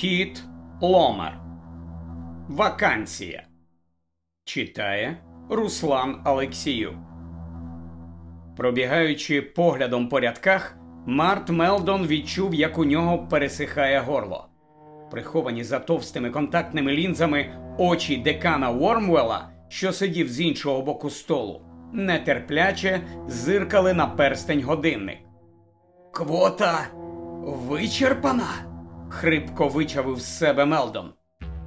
Кіт Ломар. Вакансія. Читає Руслан Алексію. Пробігаючи поглядом по рядках, Март Мелдон відчув, як у нього пересихає горло. Приховані за товстими контактними лінзами очі декана Вормвелла, що сидів з іншого боку столу, нетерпляче зиркали на перстень годинник. Квота вичерпана? Хрипко вичавив з себе Мелдон.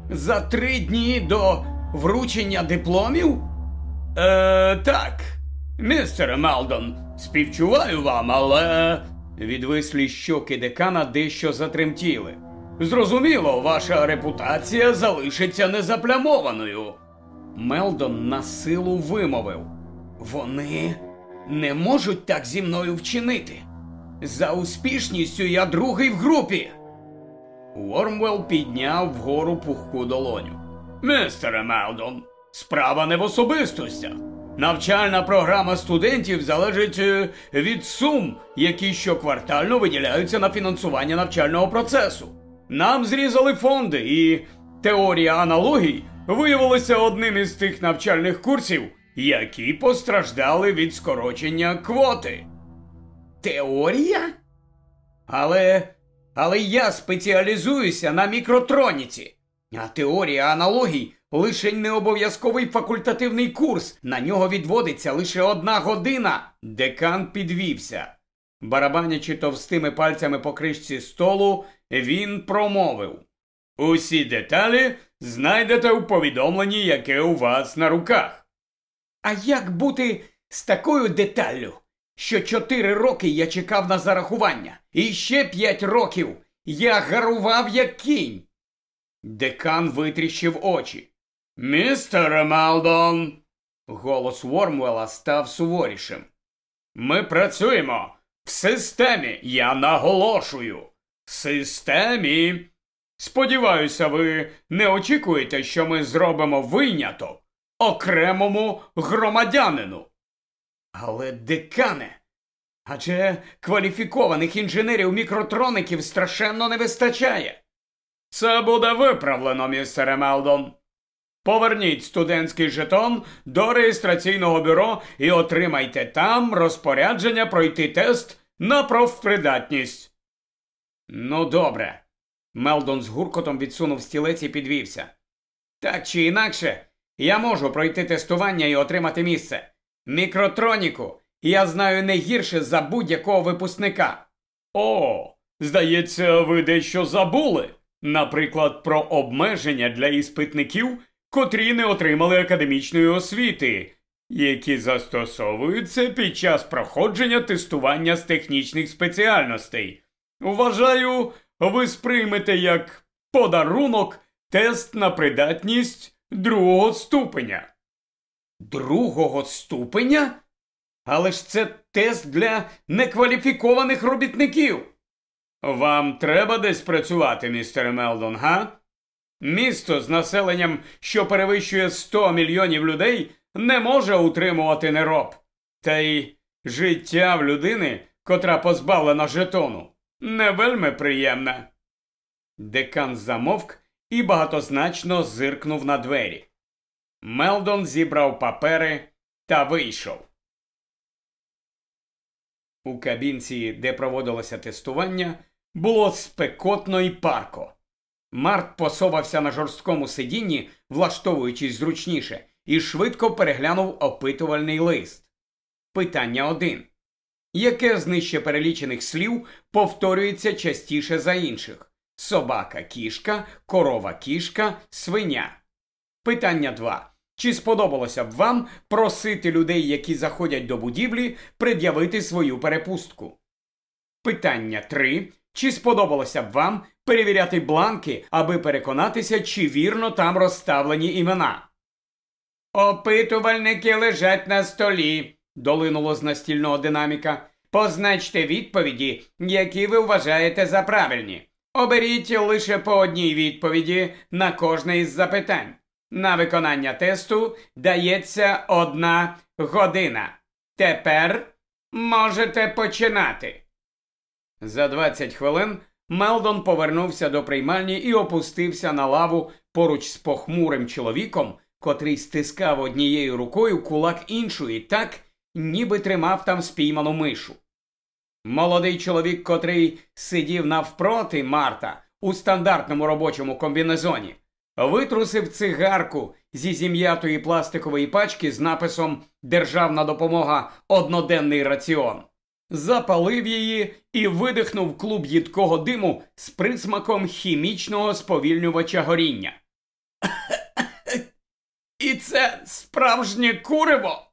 За три дні до вручення дипломів? Е, так. Містере Мелдон, співчуваю вам, але. Відвислі щоки декана дещо затремтіли. Зрозуміло, ваша репутація залишиться незаплямованою. Мелдон на силу вимовив. Вони не можуть так зі мною вчинити. За успішністю я другий в групі. Вормвелл підняв вгору пухку долоню. Містере Мелдон, справа не в особистостях. Навчальна програма студентів залежить е, від сум, які щоквартально виділяються на фінансування навчального процесу. Нам зрізали фонди, і теорія аналогій виявилася одним із тих навчальних курсів, які постраждали від скорочення квоти. Теорія? Але. Але я спеціалізуюся на мікротроніці. А теорія аналогій лише не обов'язковий факультативний курс. На нього відводиться лише одна година. Декан підвівся. Барабанячи товстими пальцями по кришці столу, він промовив Усі деталі знайдете у повідомленні, яке у вас на руках. А як бути з такою деталлю? Що чотири роки я чекав на зарахування, і ще п'ять років я гарував як кінь. Декан витріщив очі. Містер Малдон. Голос Вормвелла став суворішим. Ми працюємо в системі, я наголошую. Системі. Сподіваюся, ви не очікуєте, що ми зробимо виняток окремому громадянину. Але декане. Адже кваліфікованих інженерів мікротроників страшенно не вистачає. Це буде виправлено, містере Мелдон. Поверніть студентський жетон до реєстраційного бюро і отримайте там розпорядження пройти тест на профпридатність. Ну, добре. Мелдон з гуркотом відсунув стілець і підвівся. Так чи інакше, я можу пройти тестування і отримати місце. Мікротроніку я знаю не гірше за будь-якого випускника. О, здається, ви дещо забули. Наприклад, про обмеження для іспитників, котрі не отримали академічної освіти, які застосовуються під час проходження тестування з технічних спеціальностей. Вважаю, ви сприймете як подарунок тест на придатність другого ступеня. Другого ступеня? Але ж це тест для некваліфікованих робітників. Вам треба десь працювати, містере Мелдон, га? Місто з населенням, що перевищує 100 мільйонів людей, не може утримувати нероб. Та й життя в людини, котра позбавлена жетону, не вельми приємне. Декан замовк і багатозначно зиркнув на двері. Мелдон зібрав папери та вийшов. У кабінці, де проводилося тестування, було спекотно і парко. Март посовався на жорсткому сидінні, влаштовуючись зручніше, і швидко переглянув опитувальний лист. Питання 1. Яке з нижче перелічених слів повторюється частіше за інших? Собака кішка, корова кішка, свиня. Питання 2. Чи сподобалося б вам просити людей, які заходять до будівлі, пред'явити свою перепустку? Питання 3. Чи сподобалося б вам перевіряти бланки, аби переконатися, чи вірно там розставлені імена? Опитувальники лежать на столі, долинуло з настільного динаміка. Позначте відповіді, які ви вважаєте за правильні. Оберіть лише по одній відповіді на кожне із запитань. На виконання тесту дається одна година. Тепер можете починати. За 20 хвилин Мелдон повернувся до приймальні і опустився на лаву поруч з похмурим чоловіком, котрий стискав однією рукою кулак іншої, так, ніби тримав там спійману мишу. Молодий чоловік, котрий сидів навпроти Марта у стандартному робочому комбінезоні, витрусив цигарку зі зім'ятої пластикової пачки з написом Державна допомога одноденний раціон, запалив її і видихнув клуб їдкого диму з присмаком хімічного сповільнювача горіння. І це справжнє куриво.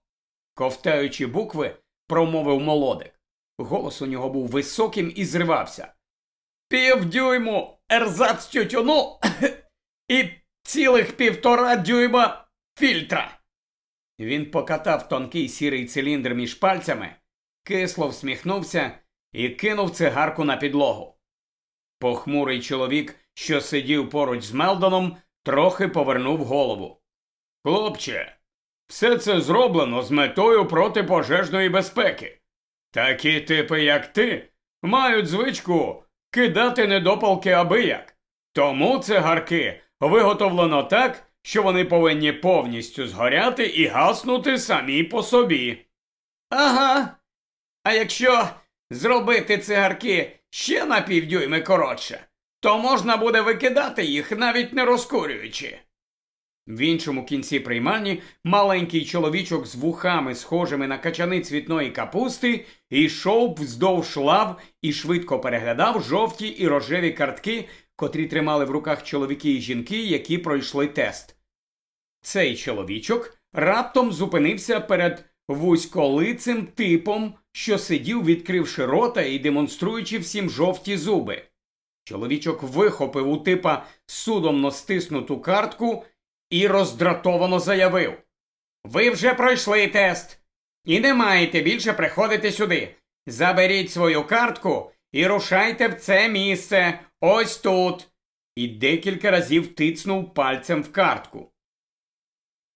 ковтаючи букви, промовив молодик. Голос у нього був високим і зривався. Півдюйму ерзац тютюну і цілих півтора дюйма фільтра. Він покатав тонкий сірий циліндр між пальцями, кисло всміхнувся і кинув цигарку на підлогу. Похмурий чоловік, що сидів поруч з Мелдоном, трохи повернув голову. Хлопче, все це зроблено з метою протипожежної безпеки. Такі типи, як ти, мають звичку кидати недопалки абияк. Тому цигарки виготовлено так, що вони повинні повністю згоряти і гаснути самі по собі. Ага. А якщо зробити цигарки ще на півдюйми коротше, то можна буде викидати їх, навіть не розкурюючи. В іншому кінці приймальні маленький чоловічок з вухами, схожими на качани цвітної капусти, йшов вздовж лав і швидко переглядав жовті і рожеві картки, котрі тримали в руках чоловіки і жінки, які пройшли тест. Цей чоловічок раптом зупинився перед вузьколицим типом, що сидів, відкривши рота і демонструючи всім жовті зуби. Чоловічок вихопив у типа судомно стиснуту картку і роздратовано заявив Ви вже пройшли тест і не маєте більше приходити сюди. Заберіть свою картку і рушайте в це місце ось тут. І декілька разів тицнув пальцем в картку.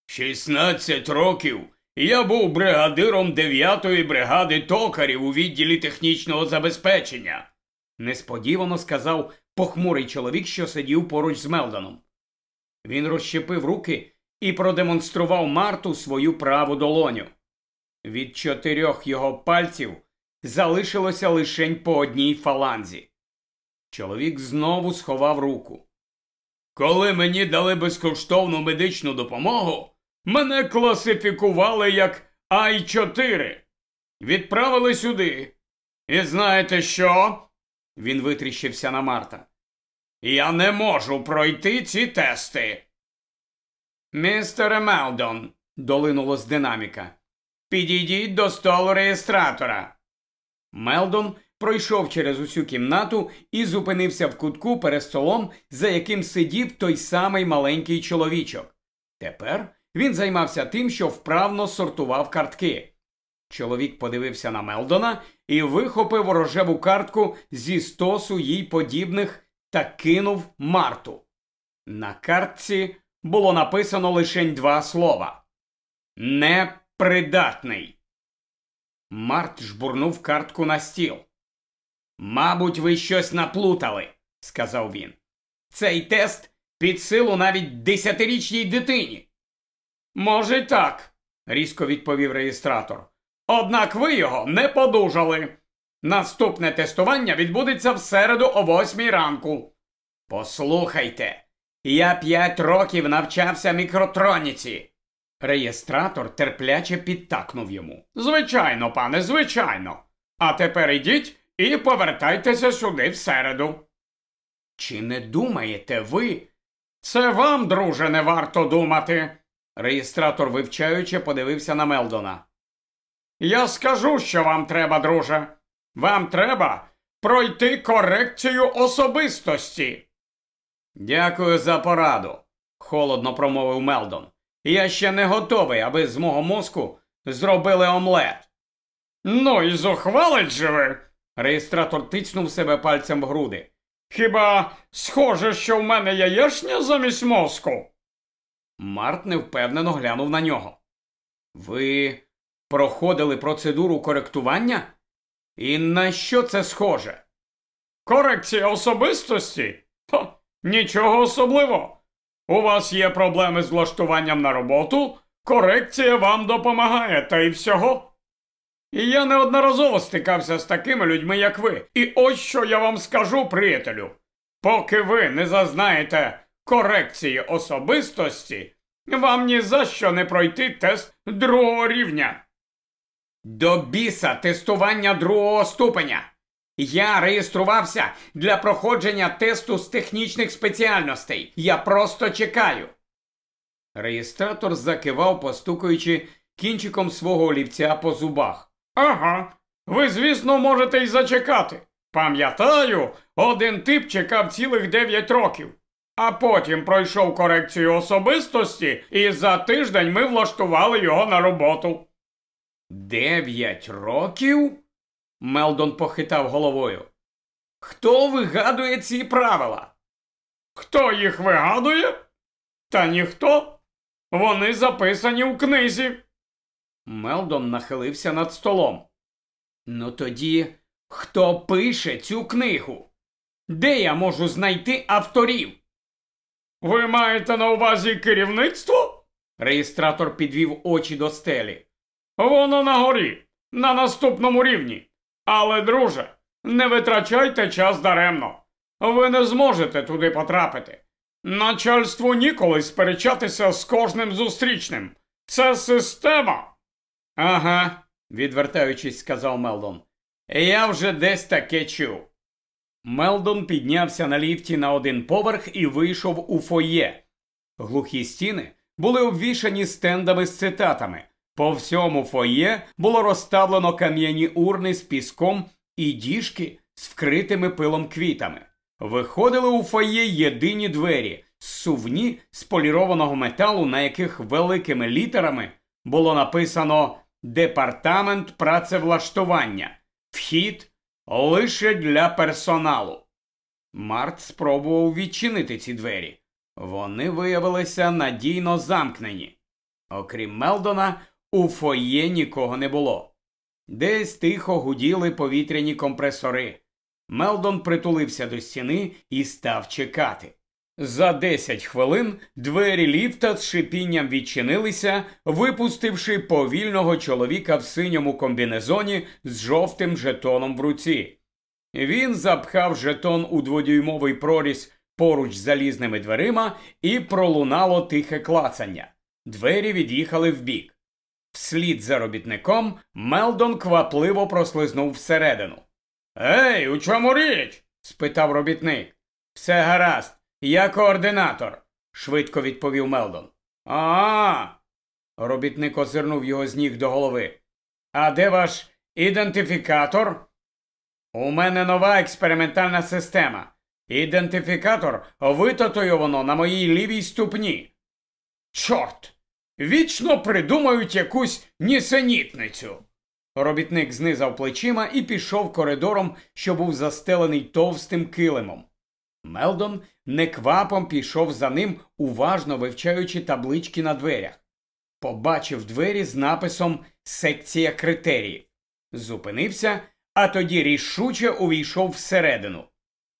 Шістнадцять років я був бригадиром дев'ятої бригади токарів у відділі технічного забезпечення, несподівано сказав похмурий чоловік, що сидів поруч з Мелданом. Він розщепив руки і продемонстрував Марту свою праву долоню. Від чотирьох його пальців залишилося лишень по одній фаланзі. Чоловік знову сховав руку. Коли мені дали безкоштовну медичну допомогу, мене класифікували як Ай 4 Відправили сюди. І знаєте що? Він витріщився на Марта. Я не можу пройти ці тести. Містере Мелдон, долинуло з динаміка. Підійдіть до столу реєстратора. Мелдон пройшов через усю кімнату і зупинився в кутку перед столом, за яким сидів той самий маленький чоловічок. Тепер він займався тим, що вправно сортував картки. Чоловік подивився на Мелдона і вихопив рожеву картку зі стосу їй подібних та кинув Марту. На картці було написано лише два слова Непридатний. Март жбурнув картку на стіл. Мабуть, ви щось наплутали, сказав він. Цей тест під силу навіть десятирічній дитині. Може, так, різко відповів реєстратор. Однак ви його не подужали. Наступне тестування відбудеться в середу о восьмій ранку. Послухайте, я п'ять років навчався мікротроніці. Реєстратор терпляче підтакнув йому. Звичайно, пане, звичайно. А тепер ідіть і повертайтеся сюди в середу. Чи не думаєте ви? Це вам, друже, не варто думати. Реєстратор вивчаючи подивився на Мелдона. Я скажу, що вам треба, друже. Вам треба пройти корекцію особистості. Дякую за пораду, холодно промовив Мелдон. Я ще не готовий, аби з мого мозку зробили омлет. Ну і зухвалить же ви. Реєстратор тицнув себе пальцем в груди. Хіба схоже, що в мене яєшня замість мозку? Март невпевнено глянув на нього. Ви проходили процедуру коректування? І на що це схоже? Корекція особистості? Ха, нічого особливого. У вас є проблеми з влаштуванням на роботу, корекція вам допомагає, та й всього. І я неодноразово стикався з такими людьми, як ви. І ось що я вам скажу, приятелю. Поки ви не зазнаєте корекції особистості, вам ні за що не пройти тест другого рівня. До біса тестування другого ступеня. Я реєструвався для проходження тесту з технічних спеціальностей. Я просто чекаю. Реєстратор закивав, постукуючи кінчиком свого олівця по зубах. Ага, ви, звісно, можете й зачекати. Пам'ятаю, один тип чекав цілих 9 років, а потім пройшов корекцію особистості, і за тиждень ми влаштували його на роботу. Дев'ять років? Мелдон похитав головою. Хто вигадує ці правила? Хто їх вигадує? Та ніхто. Вони записані в книзі. Мелдон нахилився над столом. Ну тоді хто пише цю книгу? Де я можу знайти авторів? Ви маєте на увазі керівництво? Реєстратор підвів очі до стелі. Воно на горі, на наступному рівні. Але, друже, не витрачайте час даремно. Ви не зможете туди потрапити. Начальству ніколи сперечатися з кожним зустрічним. Це система. Ага, відвертаючись, сказав Мелдон. Я вже десь таке чув. Мелдон піднявся на ліфті на один поверх і вийшов у фоє. Глухі стіни були обвішані стендами з цитатами. По всьому фоє було розставлено кам'яні урни з піском і діжки з вкритими пилом квітами. Виходили у фоє єдині двері, сувні з полірованого металу, на яких великими літерами було написано Департамент працевлаштування. Вхід лише для персоналу. Март спробував відчинити ці двері. Вони виявилися надійно замкнені. Окрім Мелдона, у фоє нікого не було. Десь тихо гуділи повітряні компресори. Мелдон притулився до стіни і став чекати. За десять хвилин двері ліфта з шипінням відчинилися, випустивши повільного чоловіка в синьому комбінезоні з жовтим жетоном в руці. Він запхав жетон у дводюймовий проріз поруч з залізними дверима і пролунало тихе клацання. Двері від'їхали вбік. Вслід за робітником Мелдон квапливо прослизнув всередину. Ей, у чому річ? спитав робітник. Все гаразд, я координатор, швидко відповів Мелдон. А. Робітник озирнув його з ніг до голови. А де ваш ідентифікатор? У мене нова експериментальна система. Ідентифікатор витатуйовано на моїй лівій ступні. Чорт! Вічно придумають якусь нісенітницю. Робітник знизав плечима і пішов коридором, що був застелений товстим килимом. Мелдон неквапом пішов за ним, уважно вивчаючи таблички на дверях. Побачив двері з написом Секція критеріїв. Зупинився, а тоді рішуче увійшов всередину.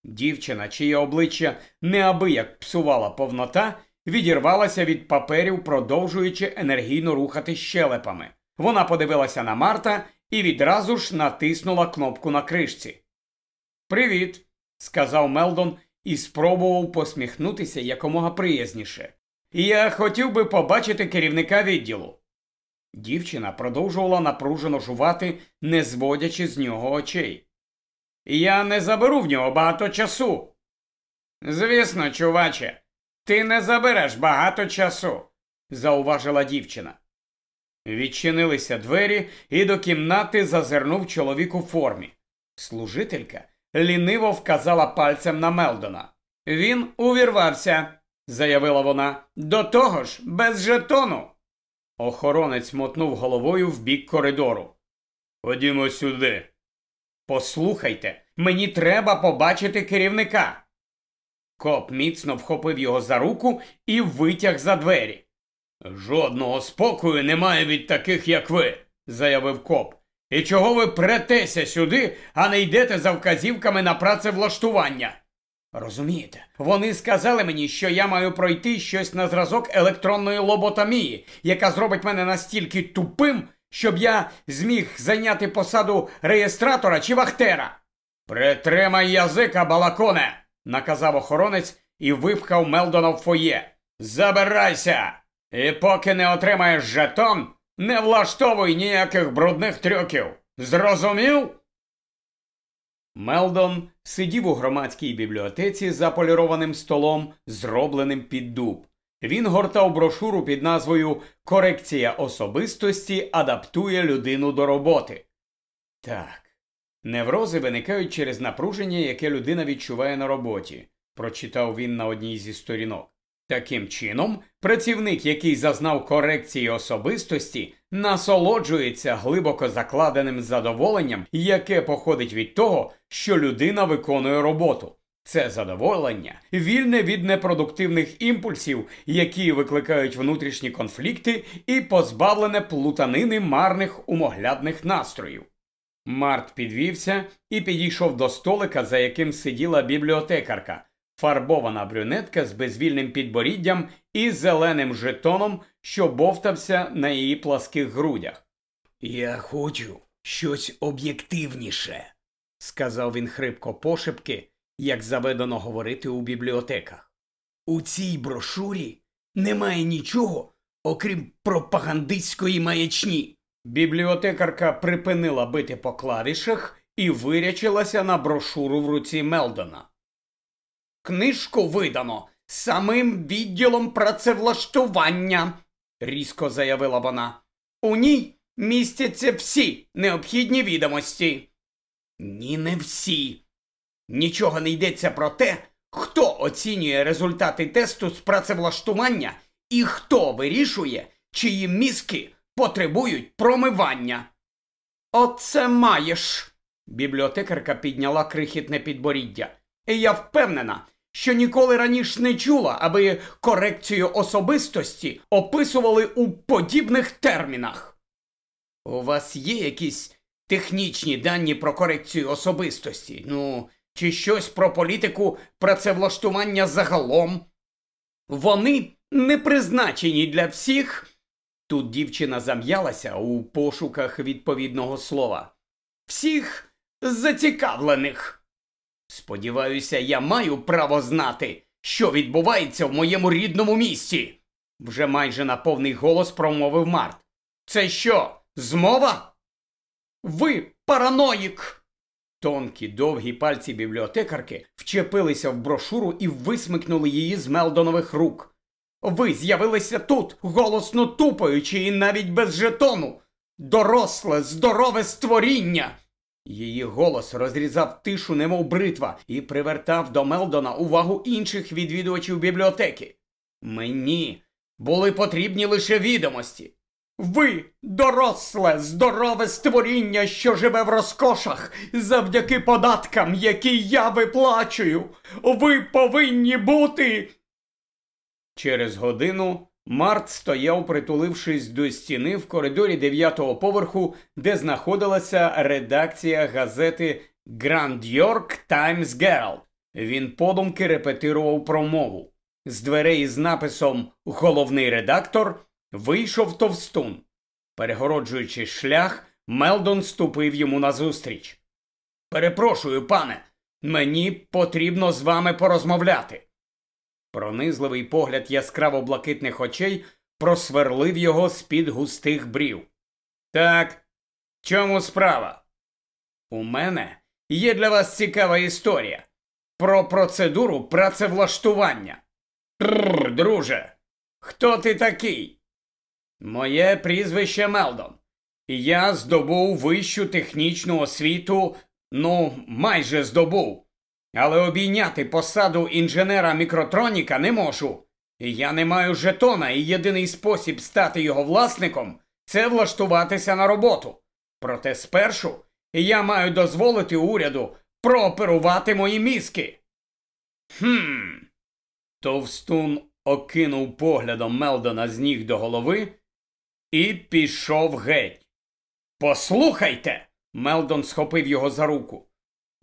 Дівчина, чиє обличчя неабияк псувала повнота, відірвалася від паперів, продовжуючи енергійно рухати щелепами. Вона подивилася на Марта і відразу ж натиснула кнопку на кришці. Привіт, сказав Мелдон і спробував посміхнутися якомога приязніше. Я хотів би побачити керівника відділу. Дівчина продовжувала напружено жувати, не зводячи з нього очей. Я не заберу в нього багато часу. Звісно, чуваче, ти не забереш багато часу, зауважила дівчина. Відчинилися двері, і до кімнати зазирнув чоловік у формі. Служителька ліниво вказала пальцем на Мелдона. Він увірвався, заявила вона. До того ж, без жетону. Охоронець мотнув головою в бік коридору. Ходімо сюди. Послухайте, мені треба побачити керівника. Коп міцно вхопив його за руку і витяг за двері. Жодного спокою немає від таких, як ви, заявив коп. І чого ви претеся сюди, а не йдете за вказівками на працевлаштування? Розумієте, вони сказали мені, що я маю пройти щось на зразок електронної лоботомії, яка зробить мене настільки тупим, щоб я зміг зайняти посаду реєстратора чи вахтера. Притримай язика, балаконе, наказав охоронець і випхав Мелдона в фоє. Забирайся! І поки не отримаєш жетон, не влаштовуй ніяких брудних трюків. Зрозумів? Мелдон сидів у громадській бібліотеці за полірованим столом, зробленим під дуб. Він гортав брошуру під назвою Корекція особистості адаптує людину до роботи. Так, неврози виникають через напруження, яке людина відчуває на роботі, прочитав він на одній зі сторінок. Таким чином, працівник, який зазнав корекції особистості, насолоджується глибоко закладеним задоволенням, яке походить від того, що людина виконує роботу. Це задоволення вільне від непродуктивних імпульсів, які викликають внутрішні конфлікти, і позбавлене плутанини марних умоглядних настроїв. Март підвівся і підійшов до столика, за яким сиділа бібліотекарка, фарбована брюнетка з безвільним підборіддям і зеленим жетоном, що бовтався на її пласких грудях. Я хочу щось об'єктивніше, сказав він хрипко пошепки, як заведено говорити у бібліотеках. У цій брошурі немає нічого, окрім пропагандистської маячні. Бібліотекарка припинила бити по клавішах і вирячилася на брошуру в руці Мелдона. Книжку видано самим відділом працевлаштування, різко заявила вона. У ній містяться всі необхідні відомості. Ні, не всі. Нічого не йдеться про те, хто оцінює результати тесту з працевлаштування і хто вирішує, чиї мізки потребують промивання. Оце маєш. Бібліотекарка підняла крихітне підборіддя. І я впевнена, що ніколи раніше не чула, аби корекцію особистості описували у подібних термінах. У вас є якісь технічні дані про корекцію особистості? Ну, чи щось про політику працевлаштування загалом? Вони не призначені для всіх. Тут дівчина зам'ялася у пошуках відповідного слова. Всіх зацікавлених. Сподіваюся, я маю право знати, що відбувається в моєму рідному місті. Вже майже на повний голос промовив Март. Це що, змова? Ви параноїк. Тонкі довгі пальці бібліотекарки вчепилися в брошуру і висмикнули її з Мелдонових рук. Ви з'явилися тут, голосно тупаючи, і навіть без жетону. Доросле, здорове створіння. Її голос розрізав тишу, немов бритва, і привертав до Мелдона увагу інших відвідувачів бібліотеки. Мені були потрібні лише відомості. Ви, доросле, здорове створіння, що живе в розкошах, завдяки податкам, які я виплачую. Ви повинні бути. Через годину Март стояв, притулившись до стіни в коридорі дев'ятого поверху, де знаходилася редакція газети Grand York Times Herald. Він подумки репетирував промову. З дверей із написом Головний редактор вийшов товстун. Перегороджуючи шлях, Мелдон ступив йому назустріч. Перепрошую, пане, мені потрібно з вами порозмовляти. Пронизливий погляд яскраво блакитних очей просверлив його з під густих брів. Так, чому справа? У мене є для вас цікава історія про процедуру працевлаштування. Тррр, друже, хто ти такий? Моє прізвище Мелдон. Я здобув вищу технічну освіту, ну, майже здобув. Але обійняти посаду інженера мікротроніка не можу. Я не маю жетона, і єдиний спосіб стати його власником це влаштуватися на роботу. Проте спершу я маю дозволити уряду прооперувати мої мізки. Хм. Товстун окинув поглядом Мелдона з ніг до голови і пішов геть. Послухайте. Мелдон схопив його за руку.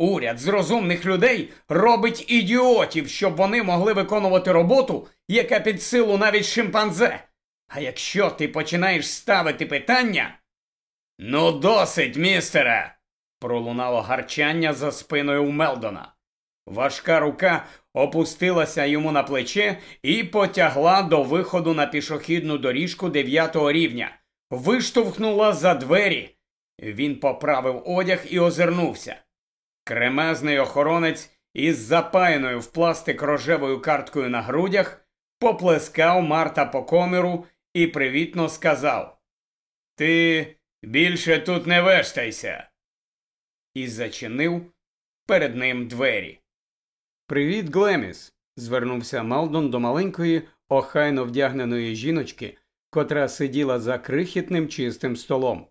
Уряд з розумних людей робить ідіотів, щоб вони могли виконувати роботу, яка під силу навіть шимпанзе. А якщо ти починаєш ставити питання. Ну, досить, містере. пролунало гарчання за спиною у Мелдона. Важка рука опустилася йому на плече і потягла до виходу на пішохідну доріжку дев'ятого рівня, виштовхнула за двері. Він поправив одяг і озирнувся. Кремезний охоронець із запаяною в пластик рожевою карткою на грудях поплескав Марта по коміру і привітно сказав Ти більше тут не вештайся. І зачинив перед ним двері. Привіт, Глеміс. звернувся Малдон до маленької, охайно вдягненої жіночки, котра сиділа за крихітним чистим столом.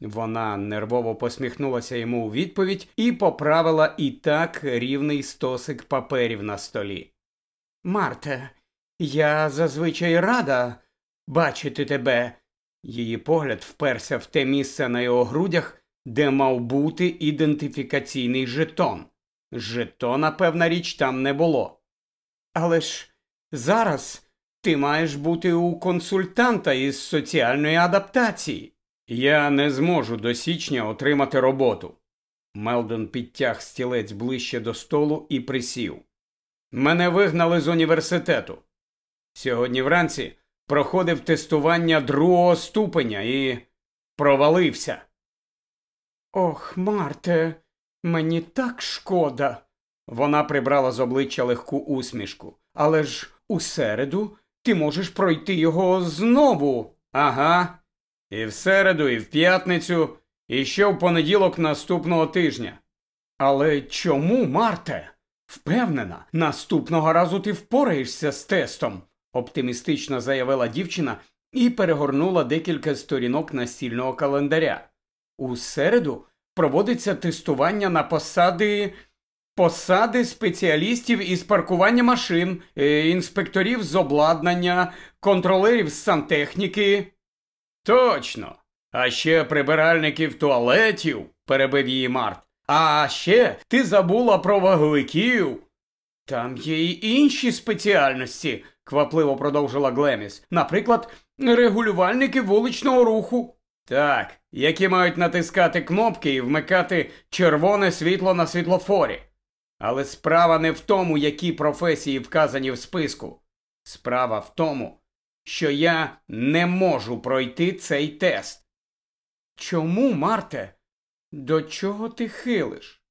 Вона нервово посміхнулася йому у відповідь і поправила і так рівний стосик паперів на столі. Марте, я зазвичай рада бачити тебе. Її погляд вперся в те місце на його грудях, де мав бути ідентифікаційний жетон. Жетона, певна річ, там не було. Але ж зараз ти маєш бути у консультанта із соціальної адаптації. Я не зможу до січня отримати роботу. Мелдон підтяг стілець ближче до столу і присів. Мене вигнали з університету. Сьогодні вранці проходив тестування другого ступеня і провалився. Ох, Марте, мені так шкода. Вона прибрала з обличчя легку усмішку. Але ж у середу ти можеш пройти його знову. Ага. І в середу, і в п'ятницю, і ще в понеділок наступного тижня. Але чому, Марте? Впевнена, наступного разу ти впораєшся з тестом, оптимістично заявила дівчина і перегорнула декілька сторінок настільного календаря. У середу проводиться тестування на посади посади спеціалістів із паркування машин, е, інспекторів з обладнання, контролерів з сантехніки. Точно. А ще прибиральників туалетів, перебив її Март. А ще ти забула про ваговиків. Там є й інші спеціальності, квапливо продовжила Глеміс. Наприклад, регулювальники вуличного руху. Так, які мають натискати кнопки і вмикати червоне світло на світлофорі. Але справа не в тому, які професії вказані в списку. Справа в тому, що я не можу пройти цей тест. Чому, Марте? До чого ти хилиш?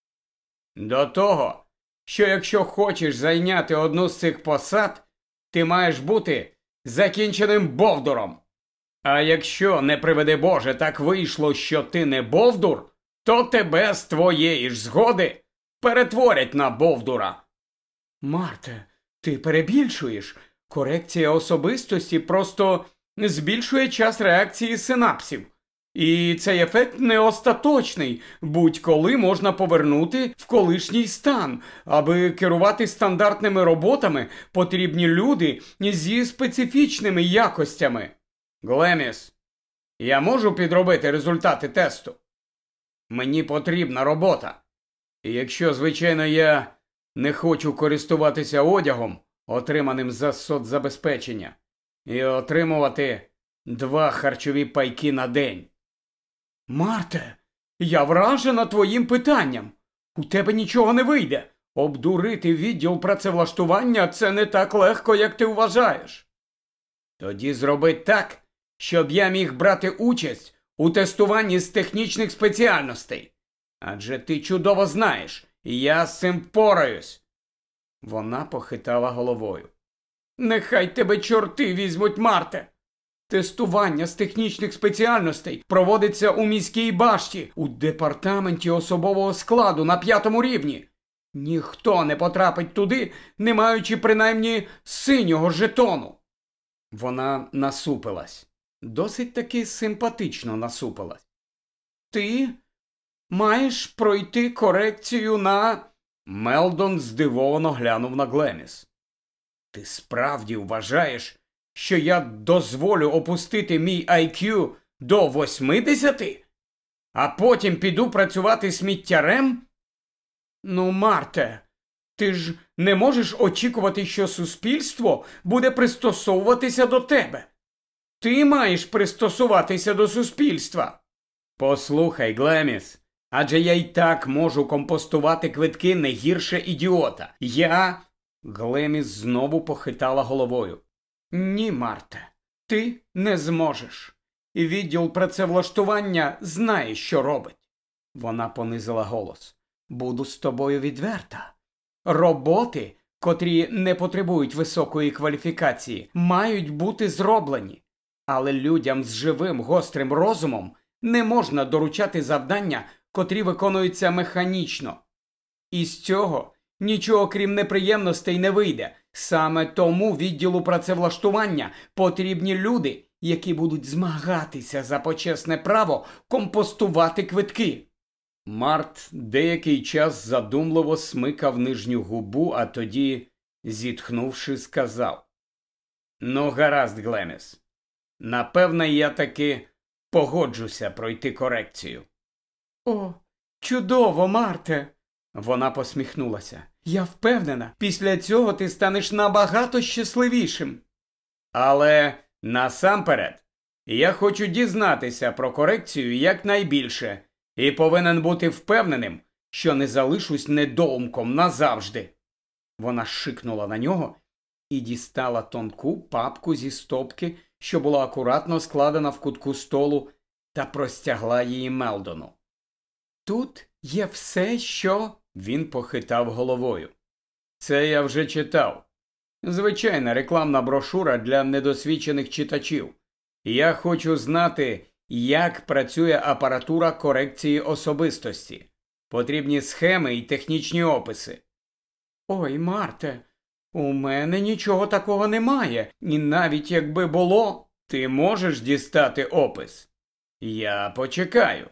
До того, що якщо хочеш зайняти одну з цих посад, ти маєш бути закінченим бовдуром. А якщо, не приведе Боже, так вийшло, що ти не бовдур, то тебе з твоєї ж згоди перетворять на бовдура. Марте, ти перебільшуєш. Корекція особистості просто збільшує час реакції синапсів. І цей ефект не остаточний, будь-коли можна повернути в колишній стан, аби керувати стандартними роботами потрібні люди зі специфічними якостями. Глеміс, я можу підробити результати тесту? Мені потрібна робота. І якщо, звичайно, я не хочу користуватися одягом, отриманим за соцзабезпечення, і отримувати два харчові пайки на день. Марте, я вражена твоїм питанням. У тебе нічого не вийде. Обдурити відділ працевлаштування це не так легко, як ти вважаєш. Тоді зроби так, щоб я міг брати участь у тестуванні з технічних спеціальностей. Адже ти чудово знаєш, я з цим пораюсь. Вона похитала головою. Нехай тебе чорти візьмуть, Марте. Тестування з технічних спеціальностей проводиться у міській башті, у департаменті особового складу на п'ятому рівні. Ніхто не потрапить туди, не маючи принаймні синього жетону. Вона насупилась, досить таки симпатично насупилась. Ти маєш пройти корекцію на. Мелдон здивовано глянув на Глеміс. Ти справді вважаєш, що я дозволю опустити мій IQ до восьмидесяти? а потім піду працювати сміттярем? Ну, Марте, ти ж не можеш очікувати, що суспільство буде пристосовуватися до тебе. Ти маєш пристосуватися до суспільства. Послухай, Глеміс, адже я й так можу компостувати квитки не гірше ідіота. Я. Глеміс знову похитала головою. Ні, Марте, ти не зможеш. І відділ працевлаштування знає, що робить. Вона понизила голос. Буду з тобою відверта. Роботи, котрі не потребують високої кваліфікації, мають бути зроблені. Але людям з живим гострим розумом не можна доручати завдання, котрі виконуються механічно. І з цього нічого крім неприємностей не вийде. Саме тому відділу працевлаштування потрібні люди, які будуть змагатися за почесне право компостувати квитки. Март деякий час задумливо смикав нижню губу, а тоді, зітхнувши, сказав Ну, гаразд, Глеміс. Напевне, я таки погоджуся пройти корекцію. О, чудово, Марте. Вона посміхнулася. Я впевнена, після цього ти станеш набагато щасливішим. Але насамперед я хочу дізнатися про корекцію якнайбільше і повинен бути впевненим, що не залишусь недоумком назавжди. Вона шикнула на нього і дістала тонку папку зі стопки, що була акуратно складена в кутку столу, та простягла її Мелдону. Тут є все, що. Він похитав головою. Це я вже читав. Звичайна рекламна брошура для недосвідчених читачів. Я хочу знати, як працює апаратура корекції особистості. Потрібні схеми і технічні описи. Ой, Марте, у мене нічого такого немає, і навіть якби було, ти можеш дістати опис. Я почекаю.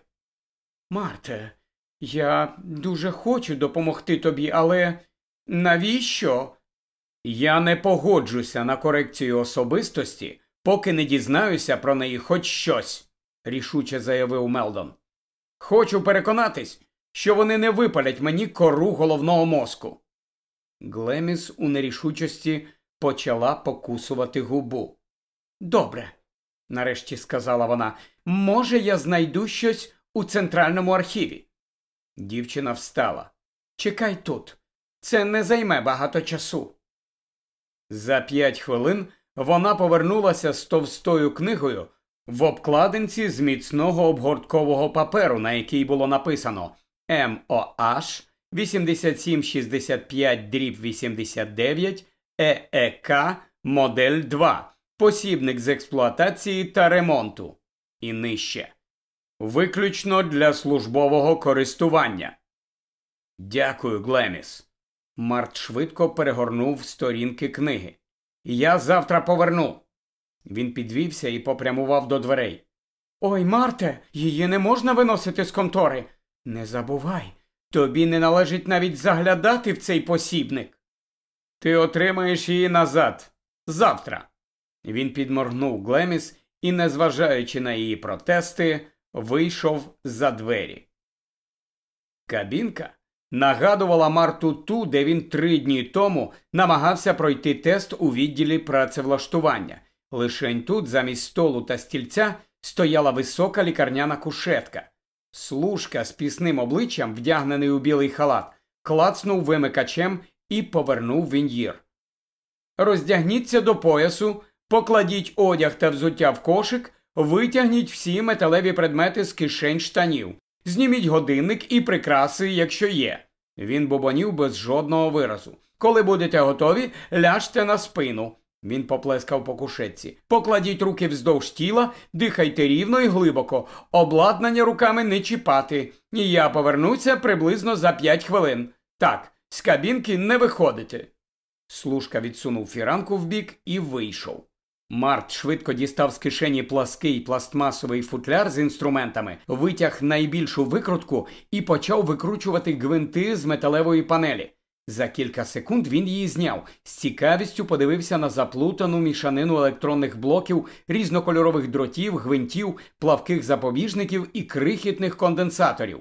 Марте, я дуже хочу допомогти тобі, але навіщо? Я не погоджуся на корекцію особистості, поки не дізнаюся про неї хоч щось, рішуче заявив Мелдон. Хочу переконатись, що вони не випалять мені кору головного мозку. Глеміс у нерішучості почала покусувати губу. Добре, нарешті сказала вона, може, я знайду щось у центральному архіві. Дівчина встала. Чекай тут. Це не займе багато часу. За п'ять хвилин вона повернулася з товстою книгою в обкладинці з міцного обгорткового паперу, на якій було написано МОH 8765 дріб 89 ЕЕК Модель 2, посібник з експлуатації та ремонту. І нижче. Виключно для службового користування. Дякую, Глеміс. Март швидко перегорнув сторінки книги. Я завтра поверну. Він підвівся і попрямував до дверей. Ой, Марте, її не можна виносити з контори. Не забувай, тобі не належить навіть заглядати в цей посібник. Ти отримаєш її назад. Завтра. Він підморгнув Глеміс і, незважаючи на її протести, вийшов за двері. Кабінка нагадувала Марту ту, де він три дні тому намагався пройти тест у відділі працевлаштування. Лишень тут, замість столу та стільця, стояла висока лікарняна кушетка. Служка з пісним обличчям, вдягнений у білий халат, клацнув вимикачем і повернув він'їр. Роздягніться до поясу, покладіть одяг та взуття в кошик, витягніть всі металеві предмети з кишень штанів, зніміть годинник і прикраси, якщо є. Він бобонів без жодного виразу. Коли будете готові, ляжте на спину. Він поплескав по кушетці. Покладіть руки вздовж тіла, дихайте рівно і глибоко, обладнання руками не чіпати. І я повернуся приблизно за п'ять хвилин. Так, з кабінки не виходите. Служка відсунув фіранку вбік і вийшов. Март швидко дістав з кишені плаский пластмасовий футляр з інструментами, витяг найбільшу викрутку і почав викручувати гвинти з металевої панелі. За кілька секунд він її зняв, з цікавістю подивився на заплутану мішанину електронних блоків, різнокольорових дротів, гвинтів, плавких запобіжників і крихітних конденсаторів.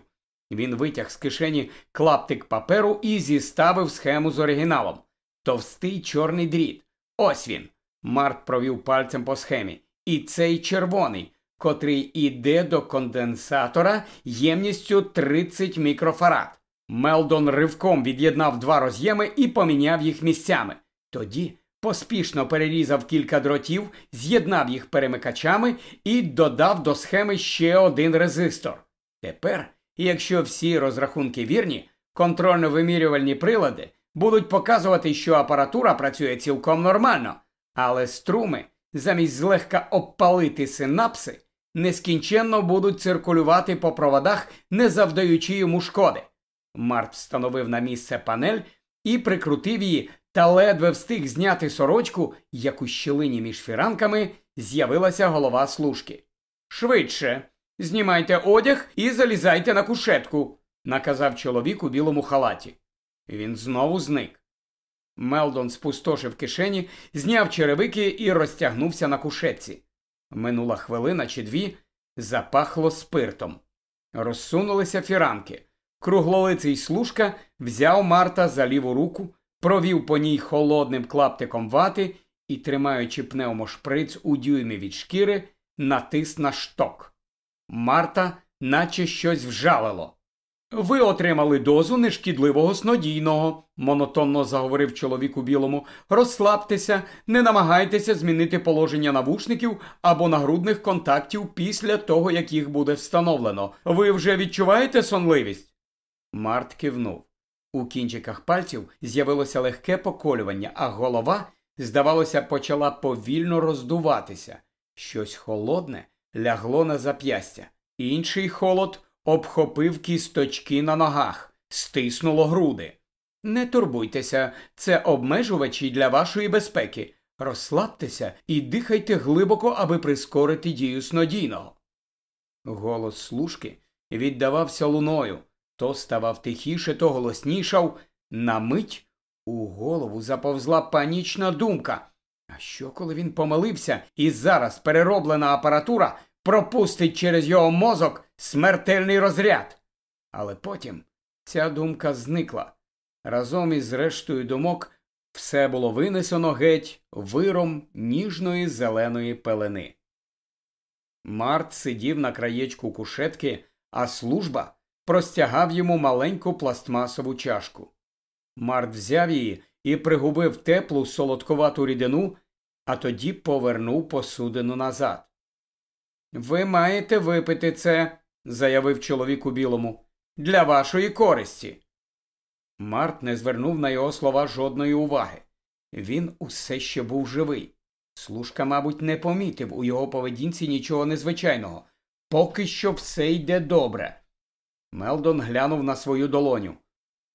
Він витяг з кишені клаптик паперу і зіставив схему з оригіналом. Товстий чорний дріт. Ось він. Март провів пальцем по схемі. І цей червоний, котрий іде до конденсатора ємністю 30 мікрофарад. Мелдон ривком від'єднав два роз'єми і поміняв їх місцями. Тоді поспішно перерізав кілька дротів, з'єднав їх перемикачами і додав до схеми ще один резистор. Тепер, якщо всі розрахунки вірні, контрольно-вимірювальні прилади будуть показувати, що апаратура працює цілком нормально, але струми, замість злегка обпалити синапси, нескінченно будуть циркулювати по проводах, не завдаючи йому шкоди. Март встановив на місце панель і прикрутив її та ледве встиг зняти сорочку, як у щілині між фіранками з'явилася голова служки. Швидше, знімайте одяг і залізайте на кушетку, наказав чоловік у білому халаті. Він знову зник. Мелдон спустошив кишені, зняв черевики і розтягнувся на кушетці. Минула хвилина чи дві, запахло спиртом. Розсунулися фіранки. Круглолиций служка взяв Марта за ліву руку, провів по ній холодним клаптиком вати і, тримаючи пневмошприц у дюймі від шкіри, натис на шток. Марта, наче щось вжалило. Ви отримали дозу нешкідливого снодійного, монотонно заговорив чоловік у білому. Розслабтеся, не намагайтеся змінити положення навушників або нагрудних контактів після того, як їх буде встановлено. Ви вже відчуваєте сонливість? Март кивнув. У кінчиках пальців з'явилося легке поколювання, а голова, здавалося, почала повільно роздуватися. Щось холодне лягло на зап'ястя. Інший холод обхопив кісточки на ногах, стиснуло груди. Не турбуйтеся, це обмежувачі для вашої безпеки. Розслабтеся і дихайте глибоко, аби прискорити дію снодійного. Голос служки віддавався луною то ставав тихіше, то голоснішав. На мить у голову заповзла панічна думка. А що, коли він помилився, і зараз перероблена апаратура пропустить через його мозок смертельний розряд? Але потім ця думка зникла. Разом із рештою думок все було винесено геть виром ніжної зеленої пелени. Март сидів на краєчку кушетки, а служба простягав йому маленьку пластмасову чашку. Март взяв її і пригубив теплу солодковату рідину, а тоді повернув посудину назад. Ви маєте випити це, заявив чоловік у білому, для вашої користі. Март не звернув на його слова жодної уваги. Він усе ще був живий. Служка, мабуть, не помітив у його поведінці нічого незвичайного. Поки що все йде добре. Мелдон глянув на свою долоню.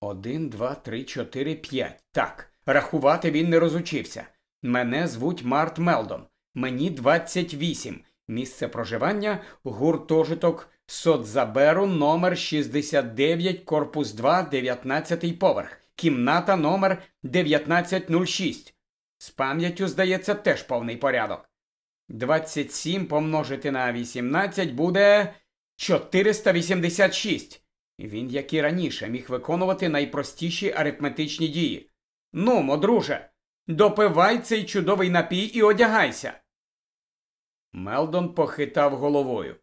Один, два, три, чотири, п'ять. Так, рахувати він не розучився. Мене звуть Март Мелдон. Мені 28. Місце проживання гуртожиток Соцзаберу номер 69, корпус 2, 19 поверх. Кімната номер 1906. З пам'яттю, здається, теж повний порядок. 27 помножити на 18 буде 486. Він, як і раніше, міг виконувати найпростіші арифметичні дії. Ну, друже, допивай цей чудовий напій і одягайся. Мелдон похитав головою.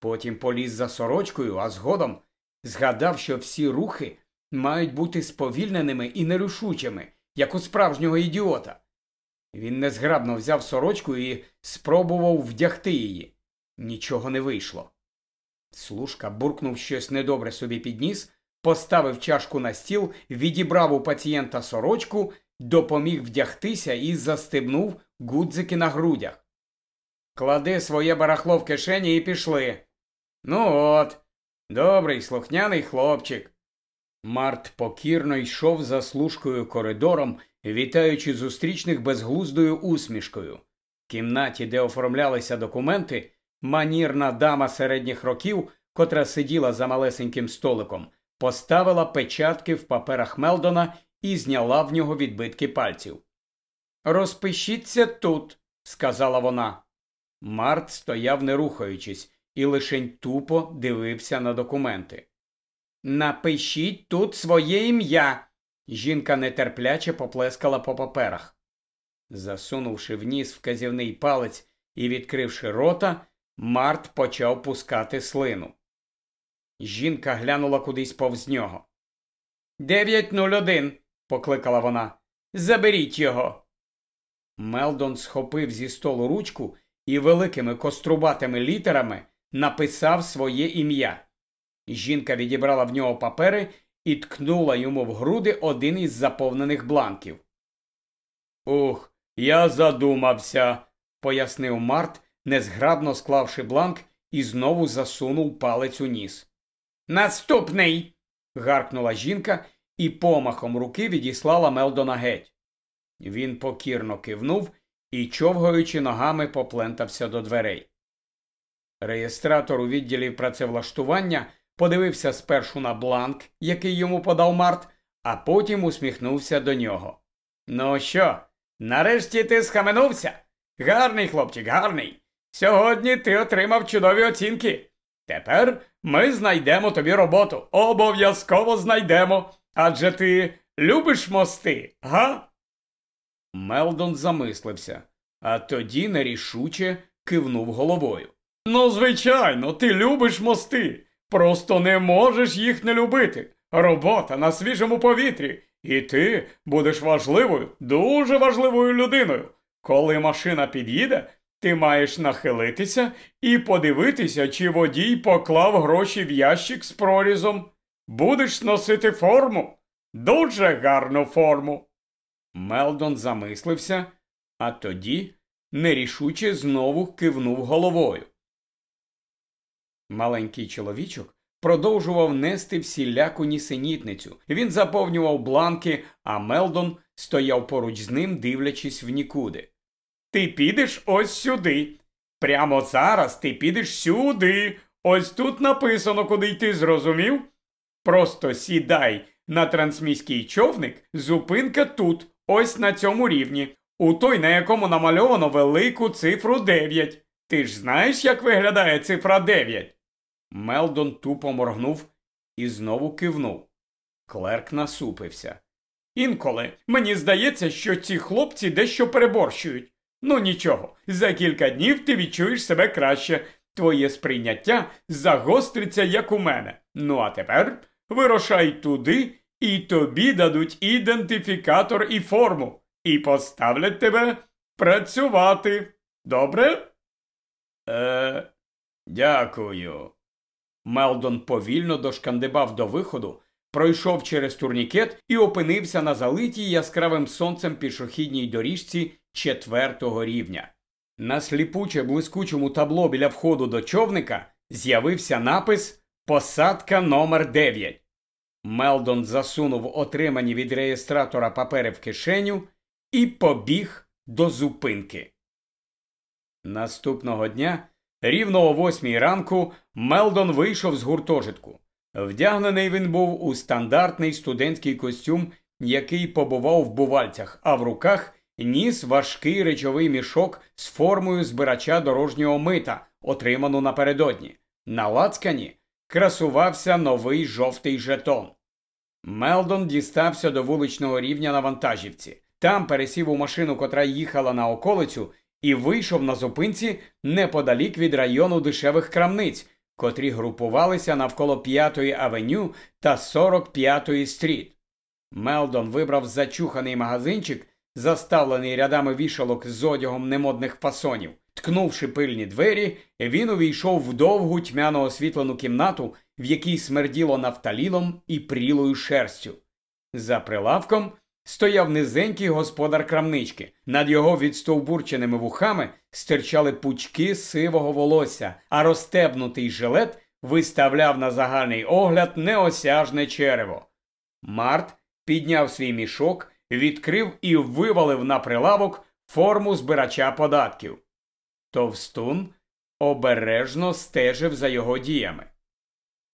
Потім поліз за сорочкою, а згодом згадав, що всі рухи мають бути сповільненими і нерушучими, як у справжнього ідіота. Він незграбно взяв сорочку і спробував вдягти її. Нічого не вийшло. Служка буркнув щось недобре собі під ніс, поставив чашку на стіл, відібрав у пацієнта сорочку, допоміг вдягтися і застебнув гудзики на грудях. Клади своє барахло в кишені і пішли. Ну от, добрий слухняний хлопчик. Март покірно йшов за служкою коридором, вітаючи зустрічних безглуздою усмішкою. В кімнаті, де оформлялися документи, манірна дама середніх років, котра сиділа за малесеньким столиком, поставила печатки в паперах Мелдона і зняла в нього відбитки пальців. Розпишіться тут, сказала вона. Март стояв не рухаючись, і лишень тупо дивився на документи. Напишіть тут своє ім'я. Жінка нетерпляче поплескала по паперах. Засунувши в ніс вказівний палець і відкривши рота, Март почав пускати слину. Жінка глянула кудись повз нього. Дев'ять нуль один, покликала вона. Заберіть його. Мелдон схопив зі столу ручку і великими кострубатими літерами написав своє ім'я. Жінка відібрала в нього папери і ткнула йому в груди один із заповнених бланків. Ух, я задумався, пояснив Март, незграбно склавши бланк і знову засунув палець у ніс. Наступний. гаркнула жінка і помахом руки відіслала Мелдона геть. Він покірно кивнув і, човгаючи ногами, поплентався до дверей. Реєстратор у відділі працевлаштування подивився спершу на бланк, який йому подав Март, а потім усміхнувся до нього. Ну що, нарешті ти схаменувся? Гарний хлопчик, гарний. Сьогодні ти отримав чудові оцінки. Тепер ми знайдемо тобі роботу. Обов'язково знайдемо. Адже ти любиш мости, га? Мелдон замислився, а тоді нерішуче кивнув головою. Ну, звичайно, ти любиш мости. Просто не можеш їх не любити. Робота на свіжому повітрі. І ти будеш важливою, дуже важливою людиною. Коли машина під'їде, ти маєш нахилитися і подивитися, чи водій поклав гроші в ящик з прорізом. Будеш носити форму, дуже гарну форму. Мелдон замислився, а тоді нерішуче знову кивнув головою. Маленький чоловічок продовжував нести всіляку нісенітницю. Він заповнював бланки, а Мелдон стояв поруч з ним, дивлячись в нікуди. Ти підеш ось сюди. Прямо зараз ти підеш сюди. Ось тут написано, куди йти, зрозумів? Просто сідай на трансміський човник, зупинка тут, ось на цьому рівні, у той, на якому намальовано велику цифру 9. Ти ж знаєш, як виглядає цифра 9? Мелдон тупо моргнув і знову кивнув. Клерк насупився. Інколи мені здається, що ці хлопці дещо переборщують. Ну нічого, за кілька днів ти відчуєш себе краще. Твоє сприйняття загостриться, як у мене. Ну а тепер вирушай туди, і тобі дадуть ідентифікатор і форму, і поставлять тебе працювати. Добре? Е, Дякую. Мелдон повільно дошкандибав до виходу, пройшов через турнікет і опинився на залитій яскравим сонцем пішохідній доріжці четвертого рівня. На сліпуче блискучому табло біля входу до човника з'явився напис Посадка номер 9 Мелдон засунув отримані від реєстратора папери в кишеню і побіг до зупинки. Наступного дня Рівно о восьмій ранку Мелдон вийшов з гуртожитку. Вдягнений він був у стандартний студентський костюм, який побував в бувальцях, а в руках ніс важкий речовий мішок з формою збирача дорожнього мита, отриману напередодні. На лацкані красувався новий жовтий жетон. Мелдон дістався до вуличного рівня на вантажівці. Там пересів у машину, котра їхала на околицю, і вийшов на зупинці неподалік від району дешевих крамниць, котрі групувалися навколо 5-ї авеню та 45-ї стріт. Мелдон вибрав зачуханий магазинчик, заставлений рядами вішалок з одягом немодних фасонів. Ткнувши пильні двері, він увійшов в довгу тьмяно освітлену кімнату, в якій смерділо нафталілом і прілою шерстю. За прилавком стояв низенький господар крамнички. Над його відстовбурченими вухами стирчали пучки сивого волосся, а розтебнутий жилет виставляв на загальний огляд неосяжне черево. Март підняв свій мішок, відкрив і вивалив на прилавок форму збирача податків. Товстун обережно стежив за його діями.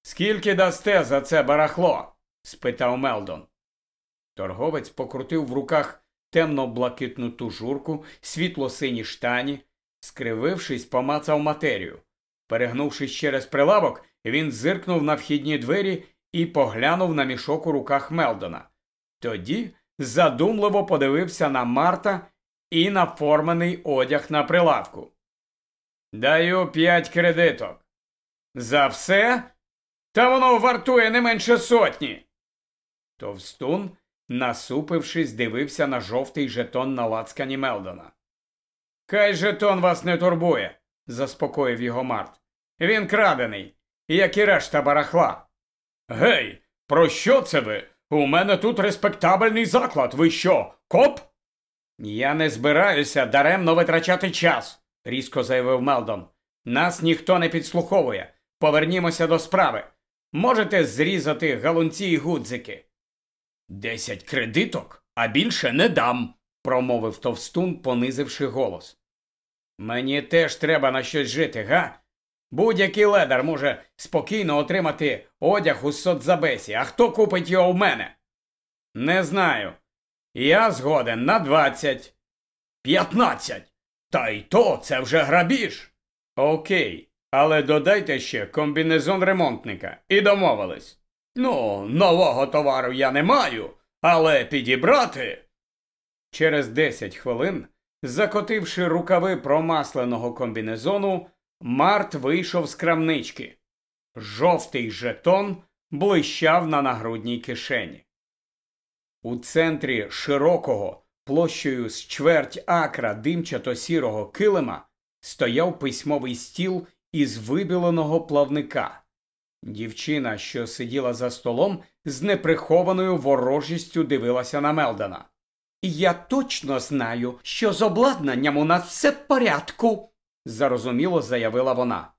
Скільки дасте за це барахло? спитав Мелдон. Торговець покрутив в руках темно-блакитну тужурку, світло-сині штані, скривившись, помацав матерію. Перегнувшись через прилавок, він зиркнув на вхідні двері і поглянув на мішок у руках Мелдона. Тоді задумливо подивився на Марта і на форманий одяг на прилавку. Даю п'ять кредиток. За все? Та воно вартує не менше сотні. Товстун, насупившись, дивився на жовтий жетон на лацкані Мелдона. Хай жетон вас не турбує, заспокоїв його Март. Він крадений, як і решта барахла. Гей, про що це ви? У мене тут респектабельний заклад. Ви що, коп? Я не збираюся даремно витрачати час, різко заявив Мелдон. Нас ніхто не підслуховує. Повернімося до справи. Можете зрізати галунці і гудзики. Десять кредиток, а більше не дам, промовив товстун, понизивши голос. Мені теж треба на щось жити, га? Будь-який ледар може спокійно отримати одяг у соцзабесі, а хто купить його в мене? Не знаю. Я згоден на двадцять. П'ятнадцять. Та й то це вже грабіж. Окей, але додайте ще комбінезон ремонтника і домовились. Ну, нового товару я не маю, але підібрати. Через десять хвилин, закотивши рукави промасленого комбінезону, Март вийшов з крамнички. Жовтий жетон блищав на нагрудній кишені. У центрі широкого, площею з чверть акра димчато сірого килима стояв письмовий стіл із вибіленого плавника. Дівчина, що сиділа за столом, з неприхованою ворожістю дивилася на Мелдона. Я точно знаю, що з обладнанням у нас все в порядку, зарозуміло заявила вона.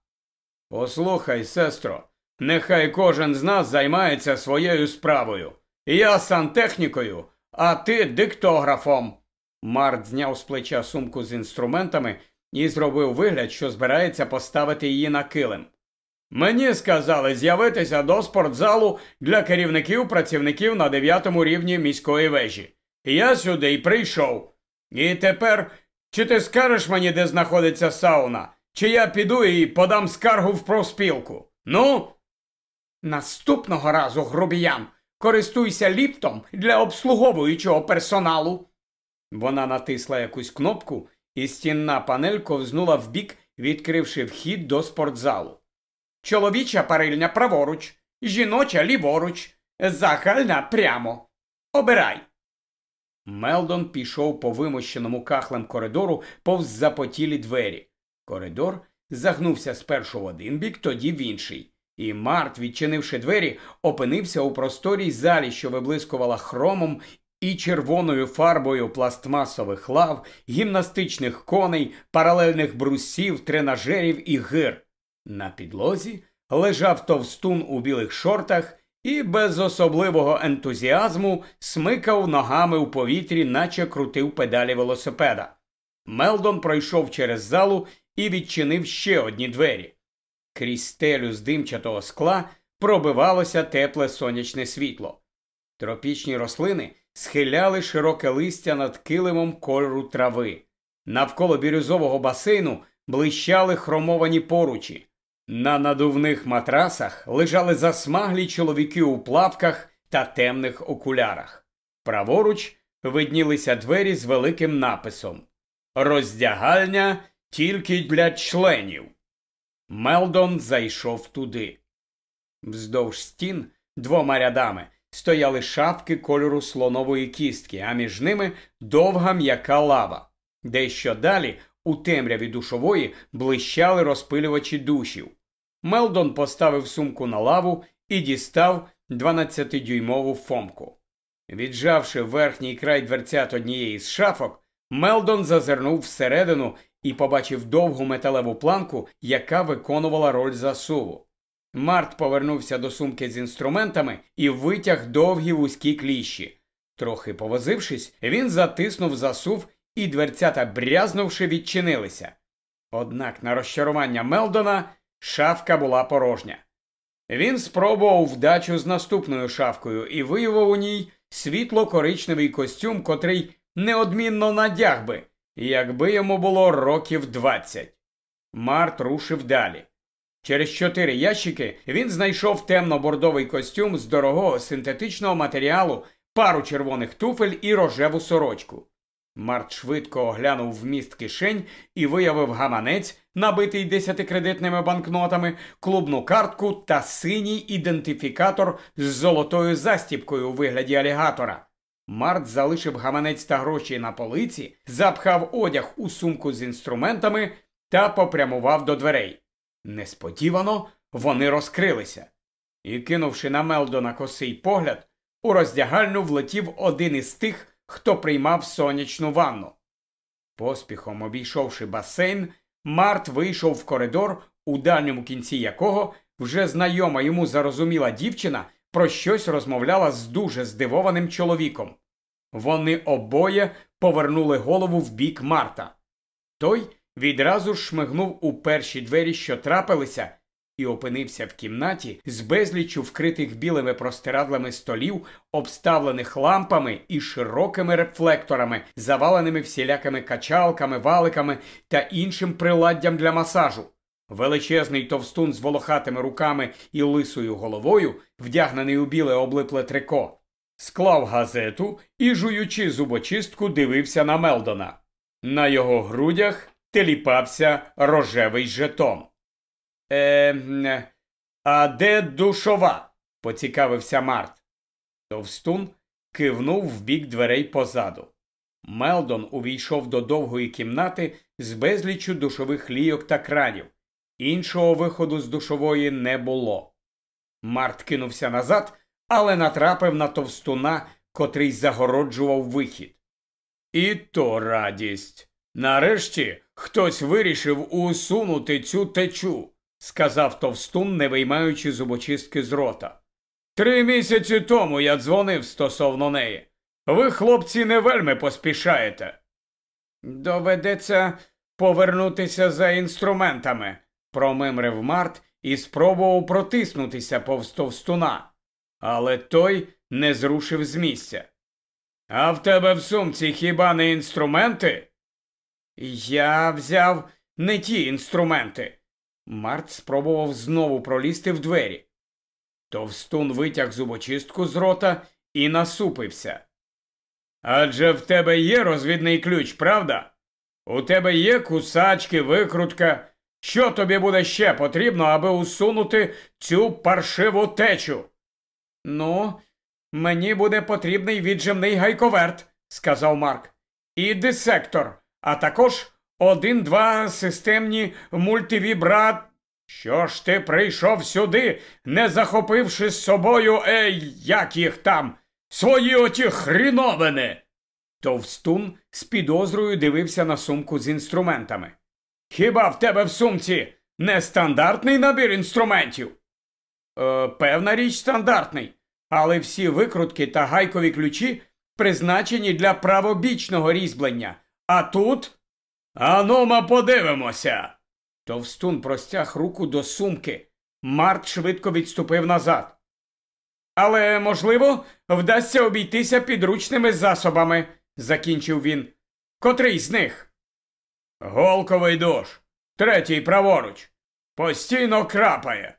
Послухай, сестро, нехай кожен з нас займається своєю справою. Я сантехнікою, а ти диктографом. Март зняв з плеча сумку з інструментами і зробив вигляд, що збирається поставити її на килим. Мені сказали з'явитися до спортзалу для керівників працівників на дев'ятому рівні міської вежі. Я сюди й прийшов. І тепер чи ти скажеш мені, де знаходиться сауна, чи я піду і подам скаргу в профспілку? Ну? Наступного разу, грубіян, користуйся ліптом для обслуговуючого персоналу. Вона натисла якусь кнопку, і стінна панель ковзнула вбік, відкривши вхід до спортзалу. Чоловіча парильня праворуч, жіноча ліворуч, загальна прямо. Обирай. Мелдон пішов по вимощеному кахлем коридору повз запотілі двері. Коридор загнувся спершу в один бік, тоді в інший. І Март, відчинивши двері, опинився у просторій залі, що виблискувала хромом і червоною фарбою пластмасових лав, гімнастичних коней, паралельних брусів, тренажерів і гир. На підлозі лежав товстун у білих шортах і без особливого ентузіазму смикав ногами у повітрі, наче крутив педалі велосипеда. Мелдон пройшов через залу і відчинив ще одні двері. Крізь стелю з димчатого скла пробивалося тепле сонячне світло. Тропічні рослини схиляли широке листя над килимом кольору трави. Навколо бірюзового басейну блищали хромовані поручі. На надувних матрасах лежали засмаглі чоловіки у плавках та темних окулярах. Праворуч виднілися двері з великим написом Роздягальня тільки для членів. Мелдон зайшов туди. Вздовж стін двома рядами стояли шапки кольору слонової кістки, а між ними довга м'яка лава. Дещо далі у темряві душової блищали розпилювачі душів. Мелдон поставив сумку на лаву і дістав 12-дюймову фомку. Віджавши верхній край дверцят однієї з шафок, Мелдон зазирнув всередину і побачив довгу металеву планку, яка виконувала роль засуву. Март повернувся до сумки з інструментами і витяг довгі вузькі кліщі. Трохи повозившись, він затиснув засув, і дверцята, брязнувши, відчинилися. Однак на розчарування Мелдона шафка була порожня. Він спробував вдачу з наступною шафкою і виявив у ній світло-коричневий костюм, котрий неодмінно надяг би, якби йому було років двадцять. Март рушив далі. Через чотири ящики він знайшов темно-бордовий костюм з дорогого синтетичного матеріалу, пару червоних туфель і рожеву сорочку. Март швидко оглянув вміст кишень і виявив гаманець, набитий десятикредитними банкнотами, клубну картку та синій ідентифікатор з золотою застіпкою у вигляді алігатора. Март залишив гаманець та гроші на полиці, запхав одяг у сумку з інструментами та попрямував до дверей. Несподівано вони розкрилися. І, кинувши на Мелдона косий погляд, у роздягальню влетів один із тих, хто приймав сонячну ванну. Поспіхом обійшовши басейн, Март вийшов в коридор, у дальньому кінці якого вже знайома йому зарозуміла дівчина про щось розмовляла з дуже здивованим чоловіком. Вони обоє повернули голову в бік Марта. Той відразу ж шмигнув у перші двері, що трапилися, і опинився в кімнаті з безліччю вкритих білими простирадлами столів, обставлених лампами і широкими рефлекторами, заваленими всілякими качалками, валиками та іншим приладдям для масажу. Величезний товстун з волохатими руками і лисою головою, вдягнений у біле облипле трико, склав газету і, жуючи зубочистку, дивився на Мелдона. На його грудях теліпався рожевий жетон. Е, а де душова? поцікавився Март. Товстун кивнув в бік дверей позаду. Мелдон увійшов до довгої кімнати з безліччю душових лійок та кранів. Іншого виходу з душової не було. Март кинувся назад, але натрапив на товстуна, котрий загороджував вихід. І то радість. Нарешті хтось вирішив усунути цю течу сказав товстун, не виймаючи зубочистки з рота. Три місяці тому я дзвонив стосовно неї. Ви, хлопці, не вельми поспішаєте. Доведеться повернутися за інструментами, промимрив Март і спробував протиснутися повз товстуна. Але той не зрушив з місця. А в тебе в сумці хіба не інструменти? Я взяв не ті інструменти. Март спробував знову пролізти в двері. Товстун витяг зубочистку з рота і насупився. Адже в тебе є розвідний ключ, правда? У тебе є кусачки, викрутка. Що тобі буде ще потрібно, аби усунути цю паршиву течу? Ну, мені буде потрібний віджимний гайковерт, сказав Марк, і дисектор, а також один-два системні мультивібрат. Що ж ти прийшов сюди, не захопивши з собою, ей, як їх там, свої оті хріновини? Товстун з підозрою дивився на сумку з інструментами. Хіба в тебе в сумці нестандартний набір інструментів? Е, Певна річ стандартний, але всі викрутки та гайкові ключі призначені для правобічного різьблення. А тут Анума подивимося. Товстун простяг руку до сумки. Март швидко відступив назад. Але, можливо, вдасться обійтися підручними засобами, закінчив він. Котрий з них? Голковий душ. Третій праворуч. Постійно крапає.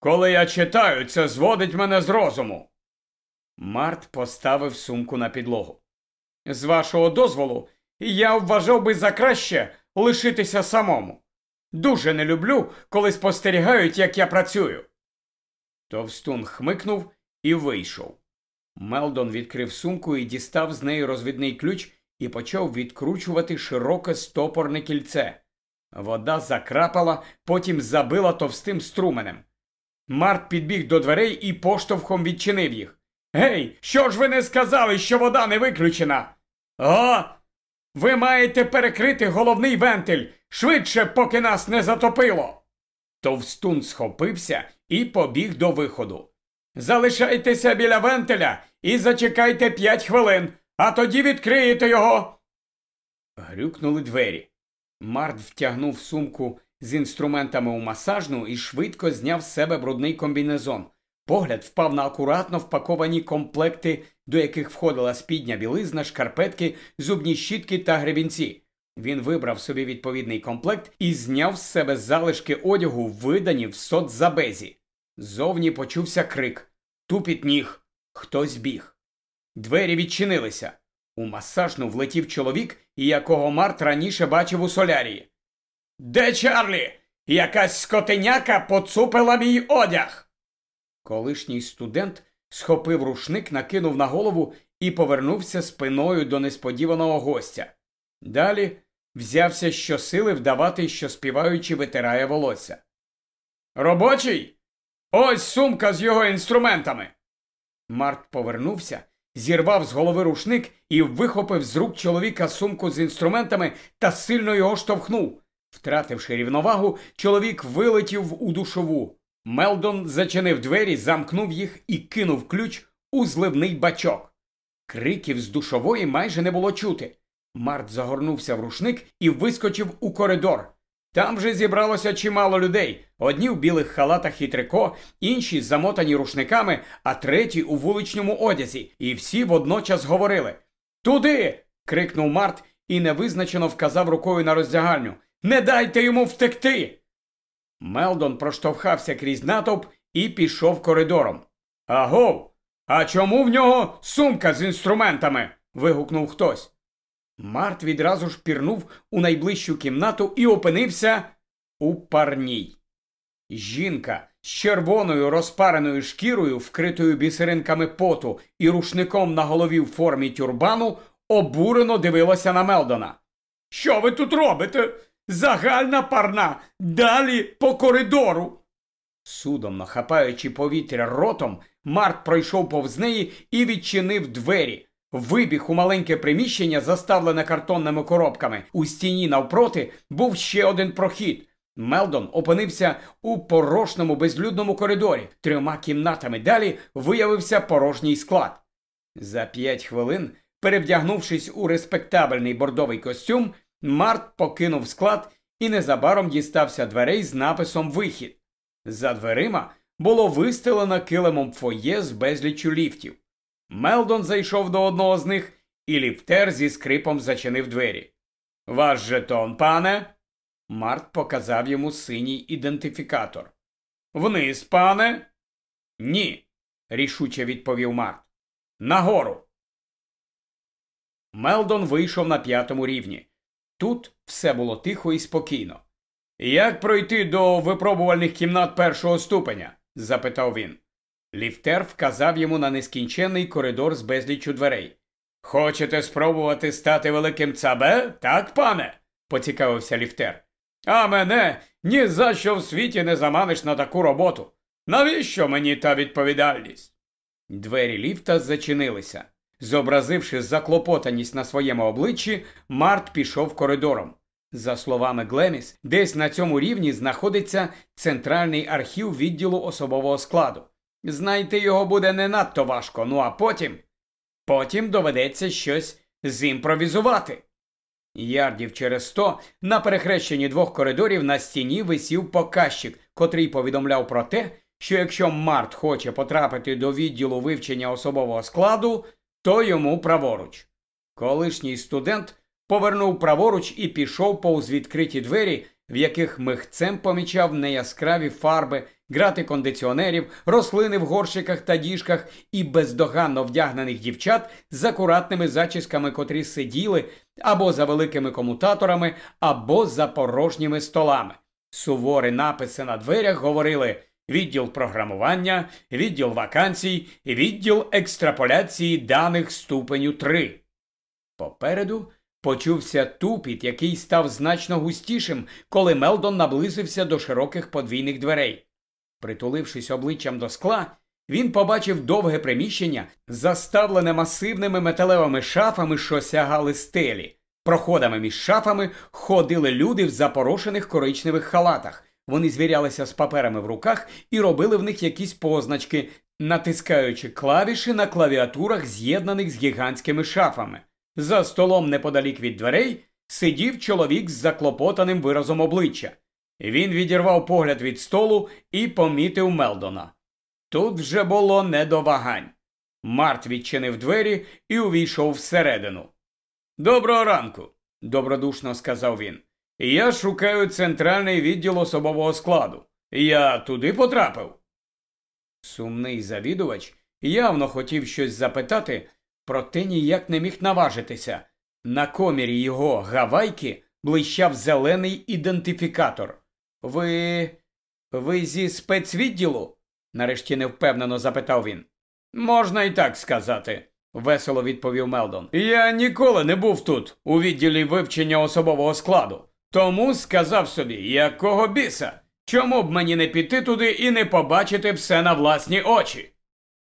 Коли я читаю, це зводить мене з розуму. Март поставив сумку на підлогу. З вашого дозволу, я вважав би за краще лишитися самому. Дуже не люблю, коли спостерігають, як я працюю. Товстун хмикнув і вийшов. Мелдон відкрив сумку і дістав з неї розвідний ключ і почав відкручувати широке стопорне кільце. Вода закрапала, потім забила товстим струменем. Март підбіг до дверей і поштовхом відчинив їх. Гей, що ж ви не сказали, що вода не виключена? О, ви маєте перекрити головний вентиль швидше, поки нас не затопило. Товстун схопився і побіг до виходу. Залишайтеся біля вентиля і зачекайте п'ять хвилин, а тоді відкриєте його. Грюкнули двері. Март втягнув сумку з інструментами у масажну і швидко зняв з себе брудний комбінезон. Погляд впав на акуратно впаковані комплекти, до яких входила спідня білизна, шкарпетки, зубні щітки та гребінці. Він вибрав собі відповідний комплект і зняв з себе залишки одягу, видані в соцзабезі. Зовні почувся крик тупіт ніг. Хтось біг. Двері відчинилися. У масажну влетів чоловік, якого Март раніше бачив у солярії. Де Чарлі? Якась скотеняка поцупила мій одяг. Колишній студент схопив рушник, накинув на голову і повернувся спиною до несподіваного гостя. Далі взявся щосили вдавати, що співаючи витирає волосся. Робочий? Ось сумка з його інструментами. Март повернувся, зірвав з голови рушник і вихопив з рук чоловіка сумку з інструментами та сильно його штовхнув. Втративши рівновагу, чоловік вилетів у душову. Мелдон зачинив двері, замкнув їх і кинув ключ у зливний бачок. Криків з душової майже не було чути. Март загорнувся в рушник і вискочив у коридор. Там вже зібралося чимало людей. Одні в білих халатах і трико, інші замотані рушниками, а треті у вуличному одязі, і всі водночас говорили Туди. крикнув Март і невизначено вказав рукою на роздягальню. Не дайте йому втекти. Мелдон проштовхався крізь натовп і пішов коридором. Агов! А чому в нього сумка з інструментами? вигукнув хтось. Март відразу ж пірнув у найближчу кімнату і опинився у парній. Жінка з червоною розпареною шкірою, вкритою бісеринками поту і рушником на голові в формі тюрбану, обурено дивилася на Мелдона. Що ви тут робите? Загальна парна, далі по коридору. Судомно хапаючи повітря ротом, Март пройшов повз неї і відчинив двері. Вибіг у маленьке приміщення, заставлене картонними коробками. У стіні навпроти був ще один прохід. Мелдон опинився у порожньому безлюдному коридорі. Трьома кімнатами далі виявився порожній склад. За п'ять хвилин, перевдягнувшись у респектабельний бордовий костюм, Март покинув склад і незабаром дістався дверей з написом Вихід. За дверима було вистелено килимом фоє з безліччю ліфтів. Мелдон зайшов до одного з них, і ліфтер зі скрипом зачинив двері. Ваш жетон, пане. Март показав йому синій ідентифікатор. Вниз, пане? Ні, рішуче відповів Март. Нагору. Мелдон вийшов на п'ятому рівні. Тут все було тихо і спокійно. Як пройти до випробувальних кімнат першого ступеня? запитав він. Ліфтер вказав йому на нескінченний коридор з безліччю дверей. Хочете спробувати стати великим цабе? Так, пане? поцікавився ліфтер. А мене ні за що в світі не заманиш на таку роботу. Навіщо мені та відповідальність? Двері ліфта зачинилися. Зобразивши заклопотаність на своєму обличчі, Март пішов коридором. За словами Глеміс, десь на цьому рівні знаходиться центральний архів відділу особового складу. Знайти його буде не надто важко, ну а потім. Потім доведеться щось зімпровізувати. Ярдів через сто на перехрещенні двох коридорів на стіні висів показчик, котрий повідомляв про те, що якщо Март хоче потрапити до відділу вивчення особового складу, то йому праворуч. Колишній студент повернув праворуч і пішов повз відкриті двері, в яких михцем помічав неяскраві фарби, грати кондиціонерів, рослини в горщиках та діжках і бездоганно вдягнених дівчат з акуратними зачісками, котрі сиділи або за великими комутаторами, або за порожніми столами. Суворі написи на дверях говорили відділ програмування, відділ вакансій, відділ екстраполяції даних ступеню 3. Попереду почувся тупіт, який став значно густішим, коли Мелдон наблизився до широких подвійних дверей. Притулившись обличчям до скла, він побачив довге приміщення, заставлене масивними металевими шафами, що сягали стелі. Проходами між шафами ходили люди в запорошених коричневих халатах. Вони звірялися з паперами в руках і робили в них якісь позначки, натискаючи клавіші на клавіатурах, з'єднаних з гігантськими шафами. За столом неподалік від дверей сидів чоловік з заклопотаним виразом обличчя. Він відірвав погляд від столу і помітив Мелдона. Тут вже було не до вагань. Март відчинив двері і увійшов всередину. Доброго ранку, добродушно сказав він. Я шукаю центральний відділ особового складу. Я туди потрапив. Сумний завідувач явно хотів щось запитати, проте ніяк не міг наважитися. На комірі його гавайки блищав зелений ідентифікатор. Ви. ви зі спецвідділу? нарешті невпевнено запитав він. Можна і так сказати, весело відповів Мелдон. Я ніколи не був тут, у відділі вивчення особового складу. Тому сказав собі, якого біса? Чому б мені не піти туди і не побачити все на власні очі?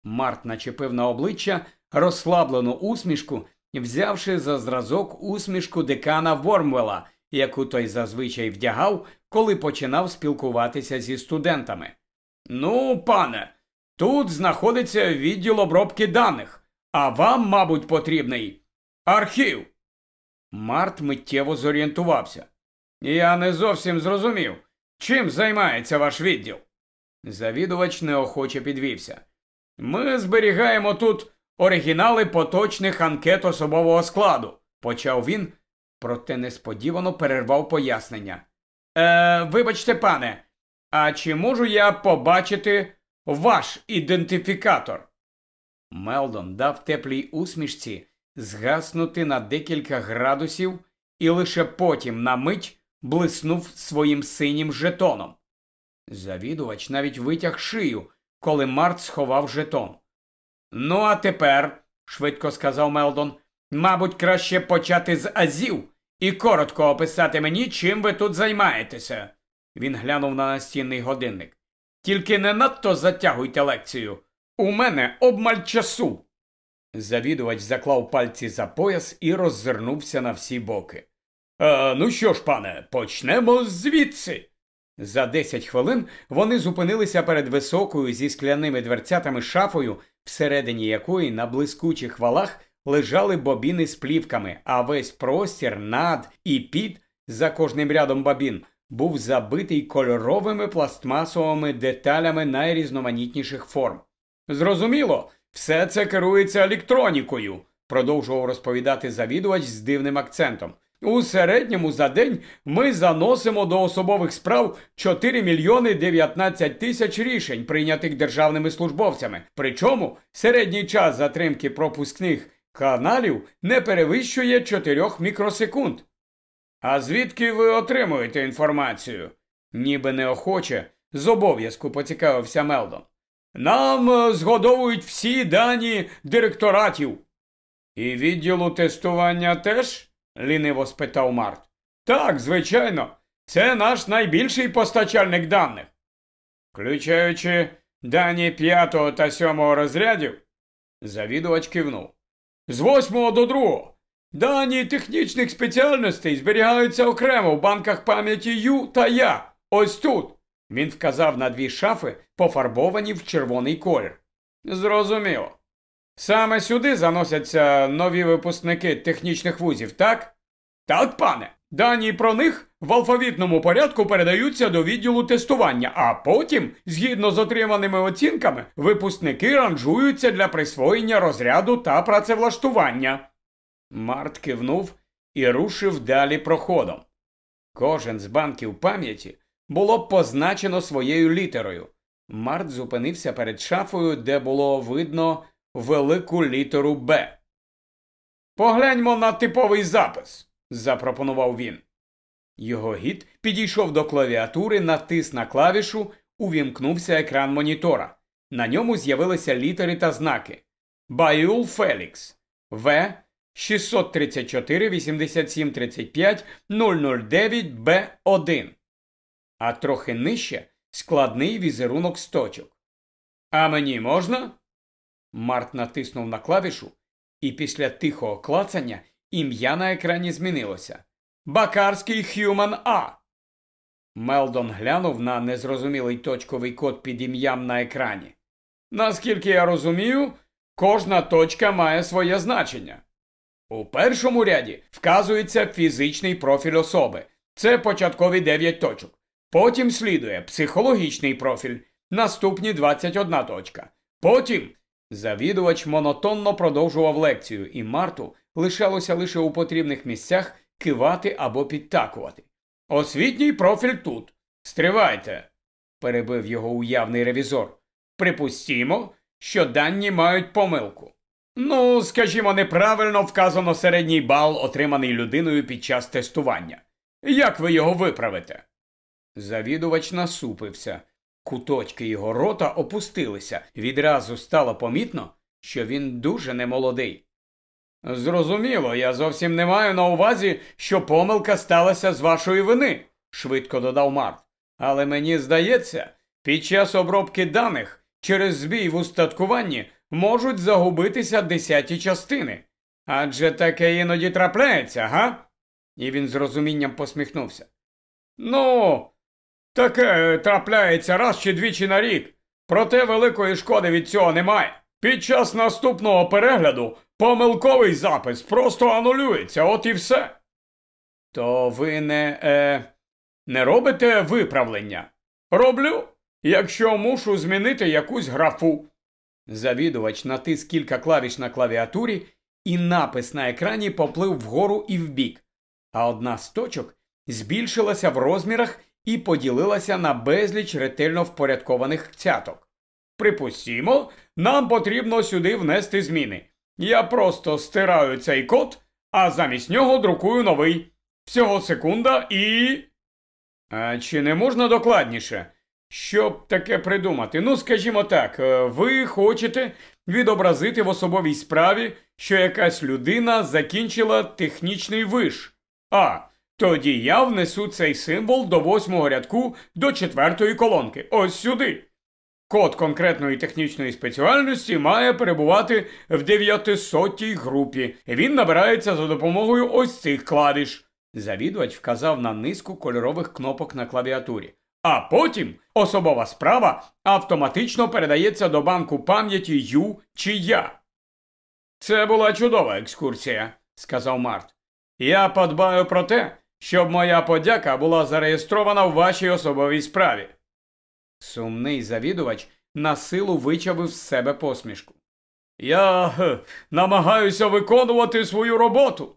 Март начепив на обличчя розслаблену усмішку, взявши за зразок усмішку декана Вормвела, яку той зазвичай вдягав, коли починав спілкуватися зі студентами. Ну, пане, тут знаходиться відділ обробки даних, а вам, мабуть, потрібний архів. Март миттєво зорієнтувався. Я не зовсім зрозумів, чим займається ваш відділ. Завідувач неохоче підвівся. Ми зберігаємо тут оригінали поточних анкет особового складу, почав він, проте несподівано перервав пояснення. Е, Вибачте, пане, а чи можу я побачити ваш ідентифікатор? Мелдон дав теплій усмішці згаснути на декілька градусів і лише потім на мить блиснув своїм синім жетоном. Завідувач навіть витяг шию, коли Март сховав жетон. Ну, а тепер, швидко сказав Мелдон, мабуть, краще почати з азів і коротко описати мені, чим ви тут займаєтеся. Він глянув на настінний годинник. Тільки не надто затягуйте лекцію. У мене обмаль часу. Завідувач заклав пальці за пояс і роззирнувся на всі боки. «А, Ну що ж, пане, почнемо звідси. За десять хвилин вони зупинилися перед високою зі скляними дверцятами шафою, всередині якої на блискучих валах лежали бобіни з плівками, а весь простір над і під за кожним рядом бобін був забитий кольоровими пластмасовими деталями найрізноманітніших форм. Зрозуміло, все це керується електронікою, продовжував розповідати завідувач з дивним акцентом. У середньому за день ми заносимо до особових справ 4 мільйони 19 тисяч рішень, прийнятих державними службовцями. Причому середній час затримки пропускних каналів не перевищує 4 мікросекунд. А звідки ви отримуєте інформацію? Ніби неохоче, з обов'язку поцікавився Мелдон. Нам е, згодовують всі дані директоратів. І відділу тестування теж? Ліниво спитав Март. Так, звичайно, це наш найбільший постачальник даних. Включаючи дані п'ятого та сьомого розрядів, завідувач кивнув. З восьмого до другого. Дані технічних спеціальностей зберігаються окремо в банках пам'яті Ю та Я. Ось тут. Він вказав на дві шафи, пофарбовані в червоний колір. Зрозуміло. Саме сюди заносяться нові випускники технічних вузів, так? Так, пане. Дані про них в алфавітному порядку передаються до відділу тестування, а потім, згідно з отриманими оцінками, випускники ранжуються для присвоєння розряду та працевлаштування. Март кивнув і рушив далі проходом. Кожен з банків пам'яті було позначено своєю літерою. Март зупинився перед шафою, де було видно велику літеру Б. Погляньмо на типовий запис, запропонував він. Його гід підійшов до клавіатури, натис на клавішу, увімкнувся екран монітора. На ньому з'явилися літери та знаки. Баюл Фелікс В 634 87 35 009 Б1. А трохи нижче складний візерунок сточок. А мені можна? Март натиснув на клавішу, і після тихого клацання ім'я на екрані змінилося. Бакарський Хюман А. Мелдон глянув на незрозумілий точковий код під ім'ям на екрані. Наскільки я розумію, кожна точка має своє значення. У першому ряді вказується фізичний профіль особи. Це початкові 9 точок. Потім слідує психологічний профіль, наступні 21 точка. Потім завідувач монотонно продовжував лекцію, і Марту лишалося лише у потрібних місцях кивати або підтакувати. Освітній профіль тут. Стривайте, перебив його уявний ревізор. Припустімо, що дані мають помилку. Ну, скажімо, неправильно вказано середній бал, отриманий людиною під час тестування. Як ви його виправите? Завідувач насупився. Куточки його рота опустилися. Відразу стало помітно, що він дуже немолодий. Зрозуміло, я зовсім не маю на увазі, що помилка сталася з вашої вини, швидко додав Март. Але мені здається, під час обробки даних через збій в устаткуванні можуть загубитися десяті частини. Адже таке іноді трапляється, га? І він з розумінням посміхнувся. Ну, таке трапляється раз чи двічі на рік, проте великої шкоди від цього немає. Під час наступного перегляду помилковий запис просто анулюється, от і все. То ви не е, не робите виправлення? Роблю, якщо мушу змінити якусь графу. Завідувач натис кілька клавіш на клавіатурі, і напис на екрані поплив вгору і вбік, а одна з точок збільшилася в розмірах і поділилася на безліч ретельно впорядкованих цяток. Припустімо, нам потрібно сюди внести зміни. Я просто стираю цей код, а замість нього друкую новий. Всього секунда і. А Чи не можна докладніше? Щоб таке придумати? Ну, скажімо так, е, ви хочете відобразити в особовій справі, що якась людина закінчила технічний виш. А, тоді я внесу цей символ до восьмого рядку до четвертої колонки. Ось сюди. Код конкретної технічної спеціальності має перебувати в 900 групі. Він набирається за допомогою ось цих клавіш. Завідувач вказав на низку кольорових кнопок на клавіатурі. А потім особова справа автоматично передається до банку пам'яті Ю чи Я. Це була чудова екскурсія, сказав Март. Я подбаю про те, щоб моя подяка була зареєстрована в вашій особовій справі. Сумний завідувач на силу вичавив з себе посмішку. Я х, намагаюся виконувати свою роботу.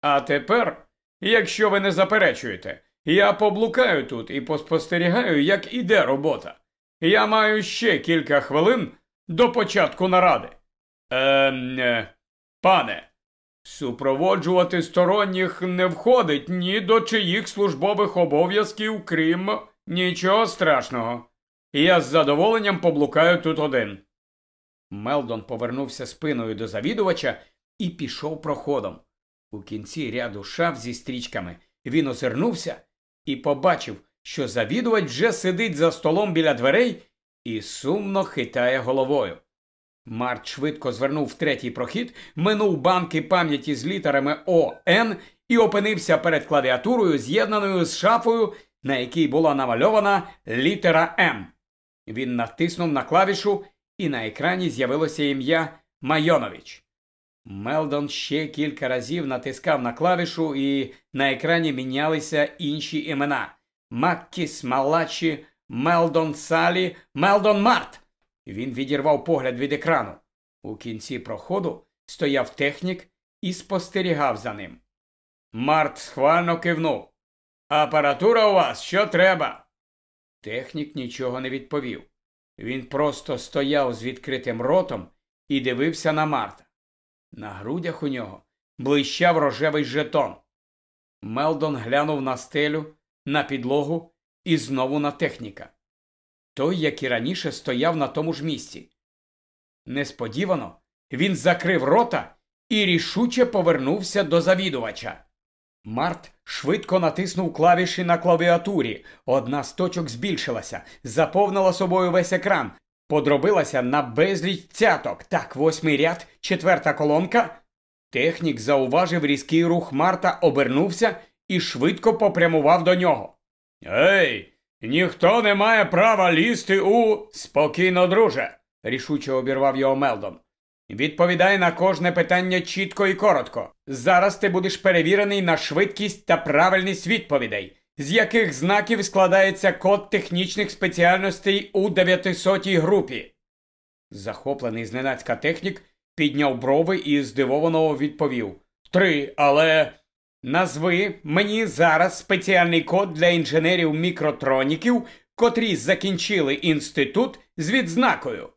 А тепер, якщо ви не заперечуєте, я поблукаю тут і поспостерігаю, як іде робота. Я маю ще кілька хвилин до початку наради. Ем, е, пане, супроводжувати сторонніх не входить ні до чиїх службових обов'язків, крім нічого страшного. Я з задоволенням поблукаю тут один. Мелдон повернувся спиною до завідувача і пішов проходом. У кінці ряду шаф зі стрічками він озирнувся і побачив, що завідувач вже сидить за столом біля дверей і сумно хитає головою. Март швидко звернув в третій прохід, минув банки пам'яті з літерами О, Н і опинився перед клавіатурою, з'єднаною з шафою, на якій була намальована літера М. Він натиснув на клавішу, і на екрані з'явилося ім'я Майонович. Мелдон ще кілька разів натискав на клавішу, і на екрані мінялися інші імена Маккіс Малачі, Мелдон Салі, Мелдон Март. Він відірвав погляд від екрану. У кінці проходу стояв технік і спостерігав за ним. Март схвально кивнув. Апаратура у вас що треба? Технік нічого не відповів. Він просто стояв з відкритим ротом і дивився на Марта. На грудях у нього блищав рожевий жетон. Мелдон глянув на стелю, на підлогу і знову на техніка. Той, як і раніше, стояв на тому ж місці. Несподівано він закрив рота і рішуче повернувся до завідувача. Март швидко натиснув клавіші на клавіатурі. Одна з точок збільшилася, заповнила собою весь екран, подробилася на безліч цяток. Так, восьмий ряд, четверта колонка. Технік зауважив різкий рух Марта, обернувся і швидко попрямував до нього. Ей, ніхто не має права лізти у спокійно, друже, рішуче обірвав його Мелдон. Відповідай на кожне питання чітко і коротко. Зараз ти будеш перевірений на швидкість та правильність відповідей. з яких знаків складається код технічних спеціальностей у 900-й групі. Захоплений зненацька технік підняв брови і здивовано відповів Три, але назви мені зараз спеціальний код для інженерів мікротроніків, котрі закінчили інститут з відзнакою.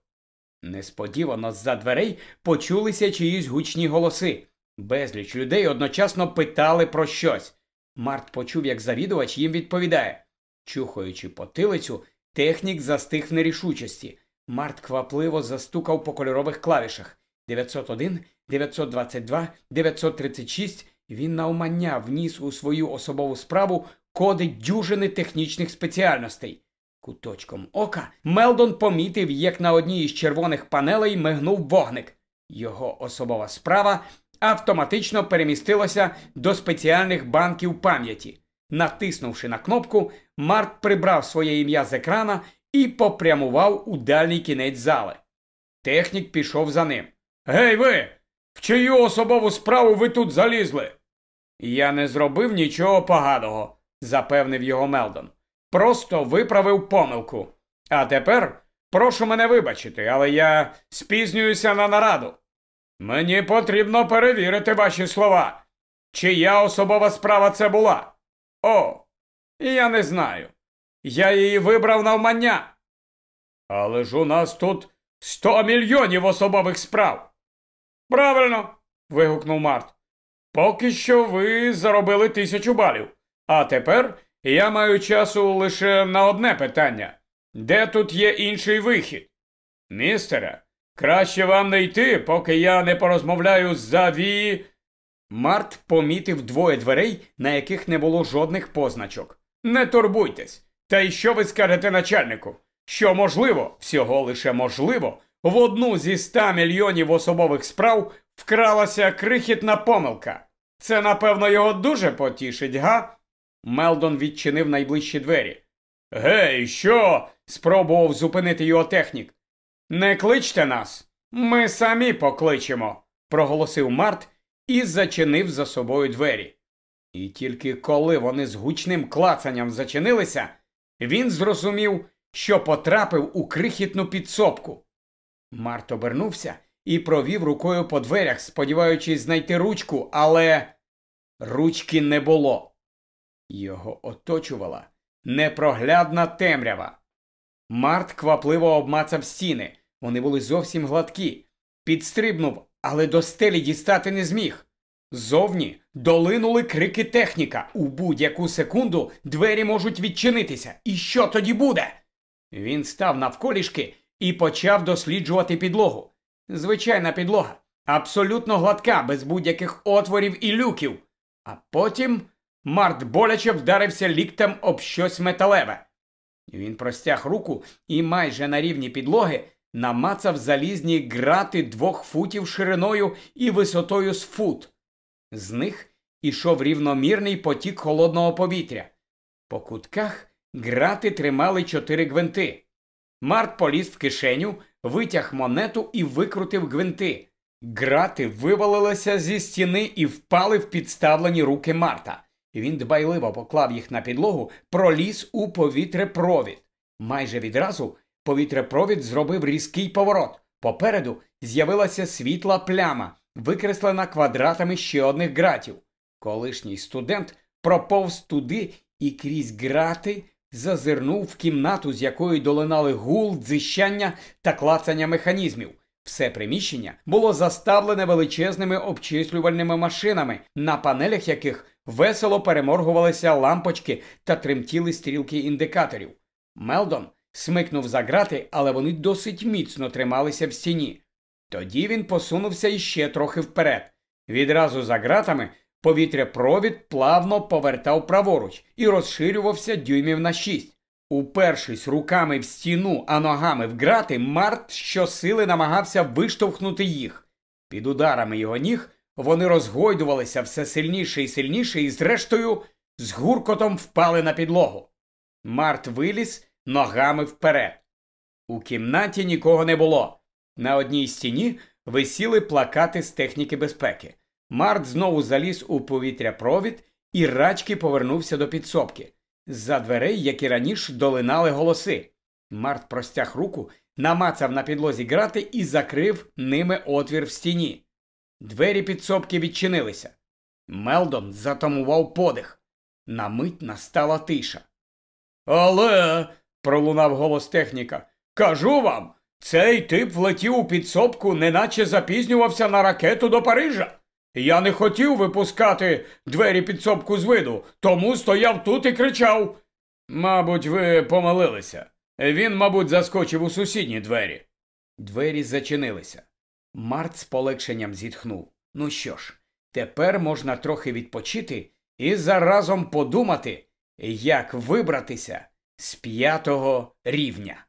Несподівано з за дверей почулися чиїсь гучні голоси. Безліч людей одночасно питали про щось. Март почув, як завідувач їм відповідає. Чухаючи потилицю, технік застиг в нерішучості. Март квапливо застукав по кольорових клавішах 901, 922, 936. Він навмання вніс у свою особову справу коди дюжини технічних спеціальностей. Куточком ока Мелдон помітив, як на одній із червоних панелей мигнув вогник. Його особова справа автоматично перемістилася до спеціальних банків пам'яті. Натиснувши на кнопку, Март прибрав своє ім'я з екрана і попрямував у дальній кінець зали. Технік пішов за ним. Гей, ви! В чию особову справу ви тут залізли? Я не зробив нічого поганого, запевнив його Мелдон. Просто виправив помилку. А тепер прошу мене вибачити, але я спізнююся на нараду. Мені потрібно перевірити ваші слова. Чия особова справа це була? О, я не знаю. Я її вибрав навмання. Але ж у нас тут сто мільйонів особових справ. Правильно. вигукнув Март. Поки що ви заробили тисячу балів. А тепер я маю часу лише на одне питання. Де тут є інший вихід? Містере, краще вам не йти, поки я не порозмовляю з Заві. Март помітив двоє дверей, на яких не було жодних позначок. Не турбуйтесь. Та й що ви скажете начальнику? Що можливо, всього лише можливо, в одну зі ста мільйонів особових справ вкралася крихітна помилка. Це, напевно, його дуже потішить, га? Мелдон відчинив найближчі двері. Гей, що? спробував зупинити його технік. Не кличте нас, ми самі покличемо, проголосив Март і зачинив за собою двері. І тільки коли вони з гучним клацанням зачинилися, він зрозумів, що потрапив у крихітну підсобку. Март обернувся і провів рукою по дверях, сподіваючись знайти ручку, але ручки не було. Його оточувала непроглядна темрява. Март квапливо обмацав стіни. Вони були зовсім гладкі. Підстрибнув, але до стелі дістати не зміг. Зовні долинули крики техніка. У будь-яку секунду двері можуть відчинитися. І що тоді буде? Він став навколішки і почав досліджувати підлогу. Звичайна підлога, абсолютно гладка, без будь-яких отворів і люків. А потім Март боляче вдарився ліктем об щось металеве. Він простяг руку і майже на рівні підлоги намацав залізні грати двох футів шириною і висотою з фут. З них ішов рівномірний потік холодного повітря. По кутках грати тримали чотири гвинти. Март поліз в кишеню, витяг монету і викрутив гвинти. Грати вивалилися зі стіни і впали в підставлені руки Марта. Він дбайливо поклав їх на підлогу, проліз у повітрепровід. Майже відразу повітрепровід зробив різкий поворот. Попереду з'явилася світла пляма, викреслена квадратами ще одних гратів. Колишній студент проповз туди і крізь грати зазирнув в кімнату, з якої долинали гул, дзищання та клацання механізмів. Все приміщення було заставлене величезними обчислювальними машинами, на панелях яких весело переморгувалися лампочки та тремтіли стрілки індикаторів. Мелдон смикнув за грати, але вони досить міцно трималися в стіні. Тоді він посунувся іще трохи вперед. Відразу за ґратами повітряпровід плавно повертав праворуч і розширювався дюймів на шість. Упершись руками в стіну, а ногами в грати, Март щосили намагався виштовхнути їх. Під ударами його ніг вони розгойдувалися все сильніше і сильніше, і, зрештою, з гуркотом впали на підлогу. Март виліз ногами вперед. У кімнаті нікого не було. На одній стіні висіли плакати з техніки безпеки. Март знову заліз у повітряпровід і рачки повернувся до підсобки. За дверей, як і раніше, долинали голоси. Март простяг руку, намацав на підлозі грати і закрив ними отвір в стіні. Двері підсобки відчинилися. Мелдон затамував подих. На мить настала тиша. Але, пролунав голос техніка, кажу вам, цей тип влетів у підсобку, неначе запізнювався на ракету до Парижа. Я не хотів випускати двері підсобку з виду, тому стояв тут і кричав. Мабуть, ви помилилися. Він, мабуть, заскочив у сусідні двері. Двері зачинилися. Март з полегшенням зітхнув. Ну що ж, тепер можна трохи відпочити і заразом подумати, як вибратися з п'ятого рівня.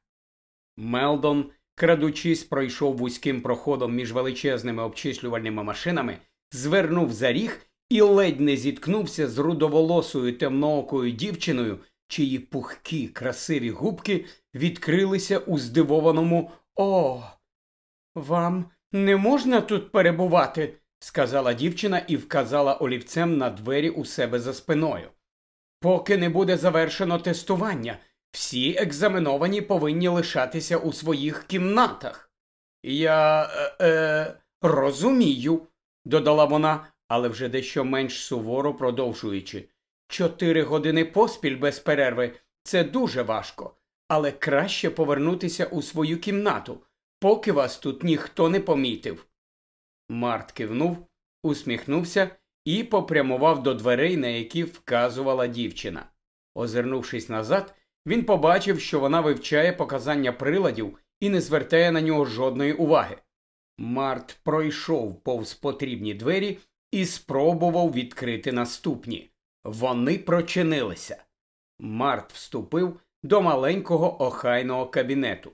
Мелдон, крадучись, пройшов вузьким проходом між величезними обчислювальними машинами, звернув за ріг і ледь не зіткнувся з рудоволосою темноокою дівчиною, чиї пухкі красиві губки відкрилися у здивованому О. Вам не можна тут перебувати, сказала дівчина і вказала олівцем на двері у себе за спиною. Поки не буде завершено тестування, всі екзаменовані повинні лишатися у своїх кімнатах. Я е, е, розумію, додала вона, але вже дещо менш суворо продовжуючи. Чотири години поспіль без перерви це дуже важко, але краще повернутися у свою кімнату, поки вас тут ніхто не помітив. Март кивнув, усміхнувся і попрямував до дверей, на які вказувала дівчина. Озирнувшись назад, він побачив, що вона вивчає показання приладів і не звертає на нього жодної уваги. Март пройшов повз потрібні двері і спробував відкрити наступні. Вони прочинилися. Март вступив до маленького охайного кабінету.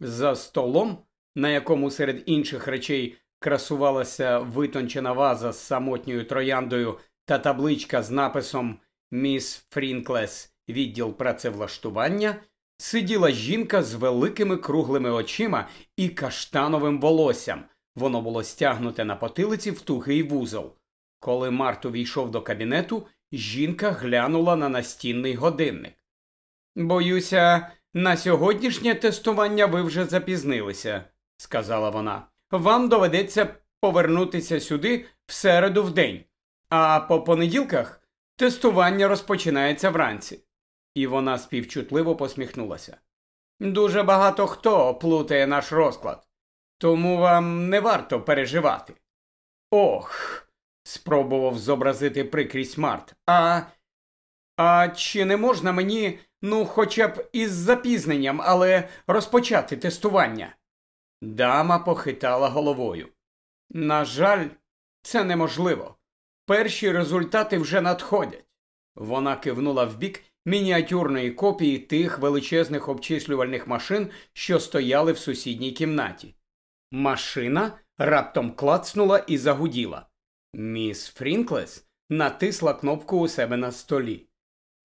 За столом, на якому серед інших речей красувалася витончена ваза з самотньою трояндою та табличка з написом Міс Фрінклес, відділ працевлаштування, сиділа жінка з великими круглими очима і каштановим волоссям. Воно було стягнуте на потилиці в тугий вузол. Коли Март увійшов до кабінету, жінка глянула на настінний годинник. Боюся, на сьогоднішнє тестування ви вже запізнилися, сказала вона. Вам доведеться повернутися сюди в середу в день, а по понеділках тестування розпочинається вранці. І вона співчутливо посміхнулася. Дуже багато хто плутає наш розклад, тому вам не варто переживати. Ох, спробував зобразити прикрість Март. А А чи не можна мені, ну, хоча б із запізненням, але розпочати тестування? Дама похитала головою. На жаль, це неможливо. Перші результати вже надходять. Вона кивнула вбік мініатюрної копії тих величезних обчислювальних машин, що стояли в сусідній кімнаті. Машина раптом клацнула і загуділа. Міс Фрінклес натисла кнопку у себе на столі.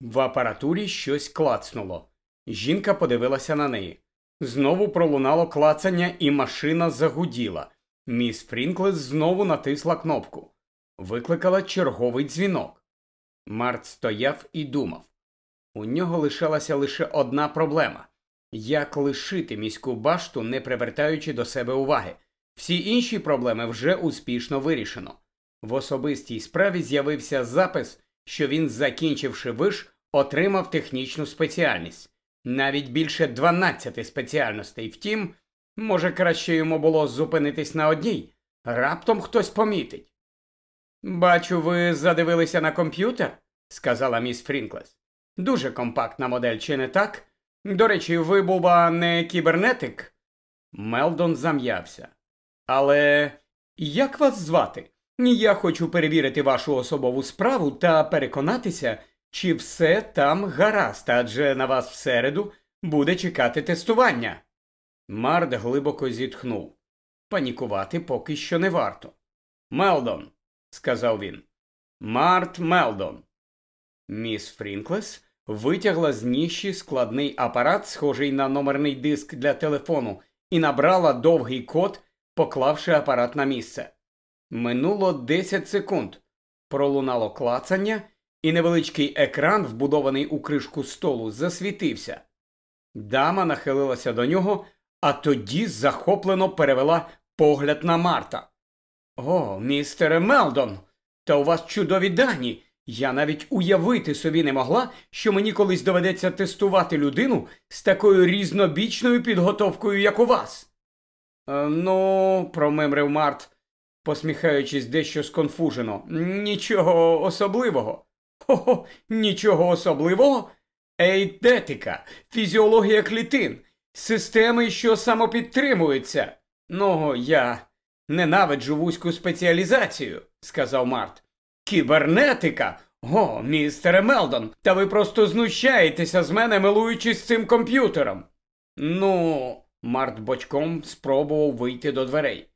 В апаратурі щось клацнуло. Жінка подивилася на неї. Знову пролунало клацання, і машина загуділа. Міс Фрінклес знову натисла кнопку. Викликала черговий дзвінок. Март стояв і думав. У нього лишалася лише одна проблема як лишити міську башту, не привертаючи до себе уваги. Всі інші проблеми вже успішно вирішено. В особистій справі з'явився запис, що він, закінчивши виш, отримав технічну спеціальність. Навіть більше 12 спеціальностей. Втім, може, краще йому було зупинитись на одній. Раптом хтось помітить. Бачу, ви задивилися на комп'ютер, сказала міс Фрінклес. Дуже компактна модель, чи не так? До речі, ви, була не кібернетик? Мелдон зам'явся. Але як вас звати? Я хочу перевірити вашу особову справу та переконатися, чи все там гаразд, адже на вас всереду буде чекати тестування. Март глибоко зітхнув. Панікувати поки що не варто. Мелдон, сказав він. Март Мелдон. Міс Фрінклес витягла з ніщі складний апарат, схожий на номерний диск для телефону, і набрала довгий код, поклавши апарат на місце. Минуло 10 секунд. Пролунало клацання, і невеличкий екран, вбудований у кришку столу, засвітився. Дама нахилилася до нього, а тоді захоплено перевела погляд на Марта. О, містере Мелдон, та у вас чудові дані. Я навіть уявити собі не могла, що мені колись доведеться тестувати людину з такою різнобічною підготовкою, як у вас. «Е, ну, промимрив Март, посміхаючись дещо сконфужено. Нічого особливого. Хо-хо, нічого особливого? Ейдетика, фізіологія клітин, системи, що самопідтримуються. Ну, я ненавиджу вузьку спеціалізацію, сказав Март. Кібернетика? О, містере Мелдон, та ви просто знущаєтеся з мене, милуючись цим комп'ютером. Ну, Март бочком спробував вийти до дверей.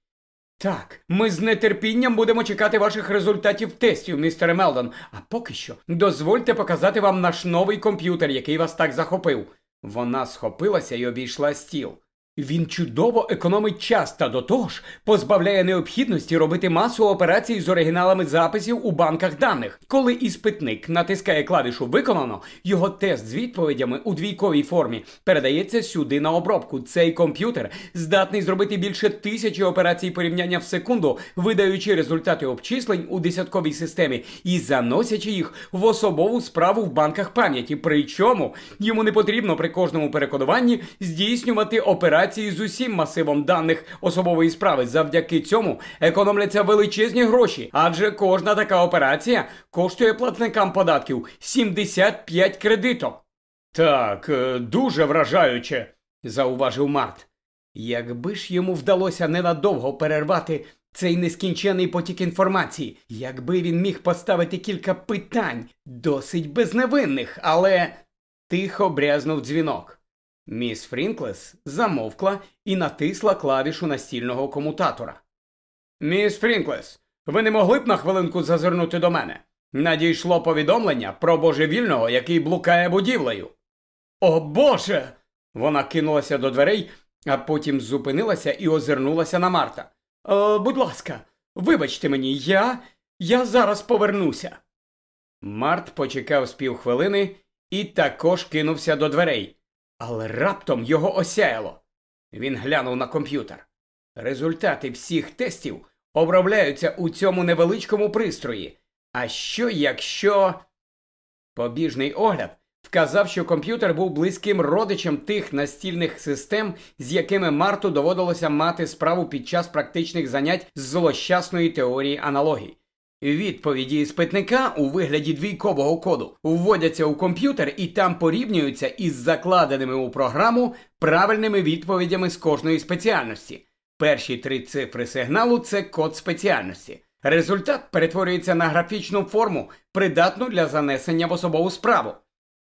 Так, ми з нетерпінням будемо чекати ваших результатів тестів, містере Мелдон. А поки що дозвольте показати вам наш новий комп'ютер, який вас так захопив. Вона схопилася і обійшла стіл. Він чудово економить час та до того ж позбавляє необхідності робити масу операцій з оригіналами записів у банках даних. Коли іспитник натискає клавішу Виконано, його тест з відповідями у двійковій формі передається сюди на обробку. Цей комп'ютер здатний зробити більше тисячі операцій порівняння в секунду, видаючи результати обчислень у десятковій системі і заносячи їх в особову справу в банках пам'яті. Причому йому не потрібно при кожному перекодуванні здійснювати операції операції з усім масивом даних особової справи. Завдяки цьому економляться величезні гроші, адже кожна така операція коштує платникам податків 75 кредиток. Так, е, дуже вражаюче, зауважив Март. Якби ж йому вдалося ненадовго перервати цей нескінчений потік інформації, якби він міг поставити кілька питань, досить безневинних, але тихо брязнув дзвінок. Міс Фрінклес замовкла і натисла клавішу настільного комутатора. Міс Фрінклес, ви не могли б на хвилинку зазирнути до мене? Надійшло повідомлення про божевільного, який блукає будівлею. О Боже. Вона кинулася до дверей, а потім зупинилася і озирнулася на Марта. «Е, Будь ласка, вибачте мені, я. я зараз повернуся. Март почекав з півхвилини і також кинувся до дверей. Але раптом його осяяло. Він глянув на комп'ютер. Результати всіх тестів обробляються у цьому невеличкому пристрої. А що якщо. Побіжний огляд вказав, що комп'ютер був близьким родичем тих настільних систем, з якими Марту доводилося мати справу під час практичних занять з злощасної теорії аналогій. Відповіді іспитника у вигляді двійкового коду вводяться у комп'ютер і там порівнюються із закладеними у програму правильними відповідями з кожної спеціальності. Перші три цифри сигналу це код спеціальності. Результат перетворюється на графічну форму, придатну для занесення в особову справу.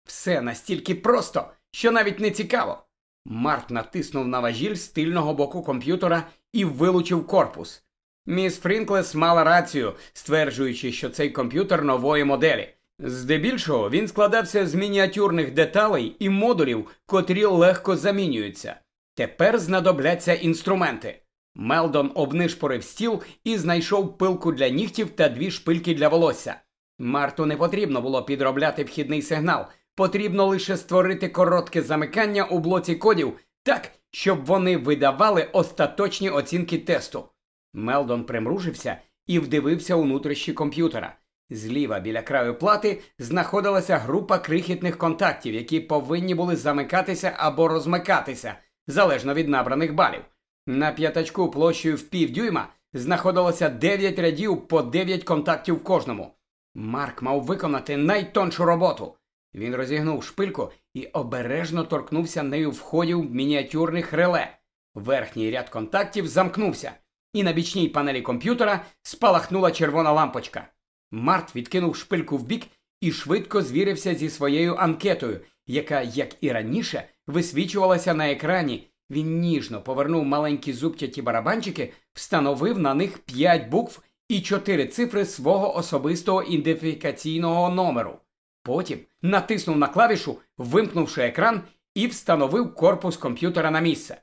Все настільки просто, що навіть не цікаво. Март натиснув на важіль з тильного боку комп'ютера і вилучив корпус. Міс Фрінклес мала рацію, стверджуючи, що цей комп'ютер нової моделі. Здебільшого він складався з мініатюрних деталей і модулів, котрі легко замінюються. Тепер знадобляться інструменти. Мелдон обнишпорив стіл і знайшов пилку для нігтів та дві шпильки для волосся. Марту не потрібно було підробляти вхідний сигнал, потрібно лише створити коротке замикання у блоці кодів так, щоб вони видавали остаточні оцінки тесту. Мелдон примружився і вдивився у нутрищі комп'ютера. Зліва біля краю плати знаходилася група крихітних контактів, які повинні були замикатися або розмикатися залежно від набраних балів. На п'ятачку площею в півдюйма знаходилося 9 рядів по 9 контактів в кожному. Марк мав виконати найтоншу роботу. Він розігнув шпильку і обережно торкнувся нею входів мініатюрних реле. Верхній ряд контактів замкнувся і на бічній панелі комп'ютера спалахнула червона лампочка. Март відкинув шпильку вбік і швидко звірився зі своєю анкетою, яка, як і раніше, висвічувалася на екрані. Він ніжно повернув маленькі зубтяті барабанчики, встановив на них п'ять букв і чотири цифри свого особистого ідентифікаційного номеру. Потім натиснув на клавішу, вимкнувши екран, і встановив корпус комп'ютера на місце.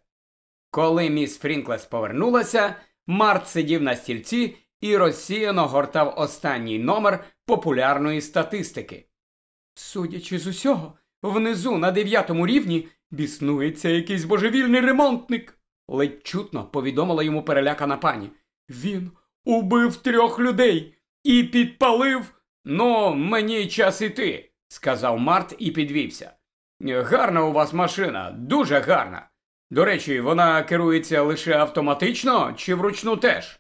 Коли міс Фрінклес повернулася, Март сидів на стільці і розсіяно гортав останній номер популярної статистики. Судячи з усього, внизу на дев'ятому рівні біснується якийсь божевільний ремонтник, ледь чутно повідомила йому перелякана пані. Він убив трьох людей і підпалив. Ну, мені час іти, сказав Март і підвівся. Гарна у вас машина, дуже гарна. До речі, вона керується лише автоматично чи вручну теж?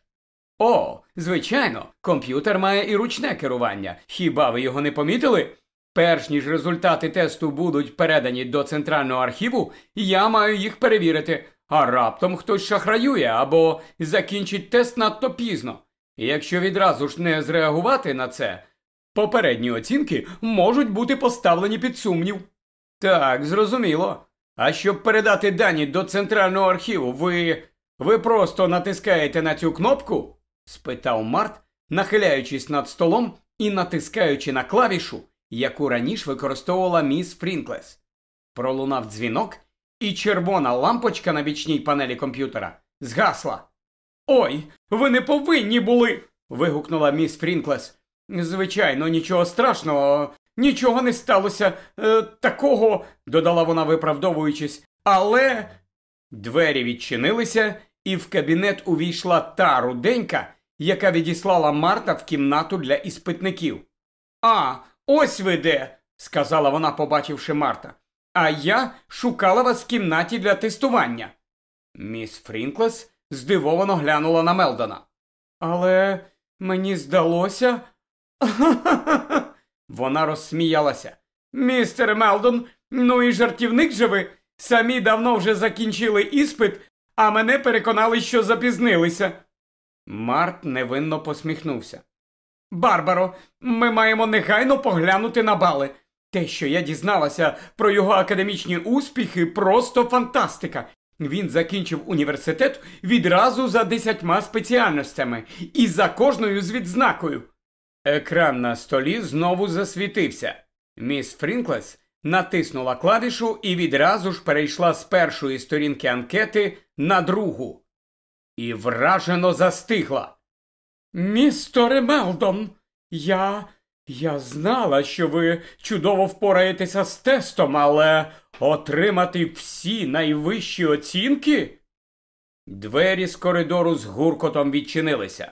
О, звичайно, комп'ютер має і ручне керування. Хіба ви його не помітили? Перш ніж результати тесту будуть передані до центрального архіву, я маю їх перевірити, а раптом хтось шахраює або закінчить тест надто пізно. І якщо відразу ж не зреагувати на це, попередні оцінки можуть бути поставлені під сумнів. Так, зрозуміло. А щоб передати дані до центрального архіву, ви. ви просто натискаєте на цю кнопку? спитав Март, нахиляючись над столом і натискаючи на клавішу, яку раніше використовувала міс Фрінклес. Пролунав дзвінок, і червона лампочка на бічній панелі комп'ютера згасла. Ой, ви не повинні були. вигукнула міс Фрінклес. Звичайно, нічого страшного, нічого не сталося е, такого, додала вона, виправдовуючись, але. Двері відчинилися, і в кабінет увійшла та руденька, яка відіслала Марта в кімнату для іспитників. А, ось ви де, сказала вона, побачивши Марта. А я шукала вас в кімнаті для тестування. Міс Фрінклес здивовано глянула на Мелдона. Але мені здалося. Вона розсміялася. Містер Мелдон, ну і жартівник же ви. Самі давно вже закінчили іспит, а мене переконали, що запізнилися. Март невинно посміхнувся. Барбаро, ми маємо негайно поглянути на бали. Те, що я дізналася про його академічні успіхи, просто фантастика. Він закінчив університет відразу за десятьма спеціальностями і за кожною з відзнакою. Екран на столі знову засвітився. Міс Фрінклес натиснула клавішу і відразу ж перейшла з першої сторінки анкети на другу. І вражено застигла. Містере Мелдон, я. я знала, що ви чудово впораєтеся з тестом, але отримати всі найвищі оцінки. Двері з коридору з гуркотом відчинилися.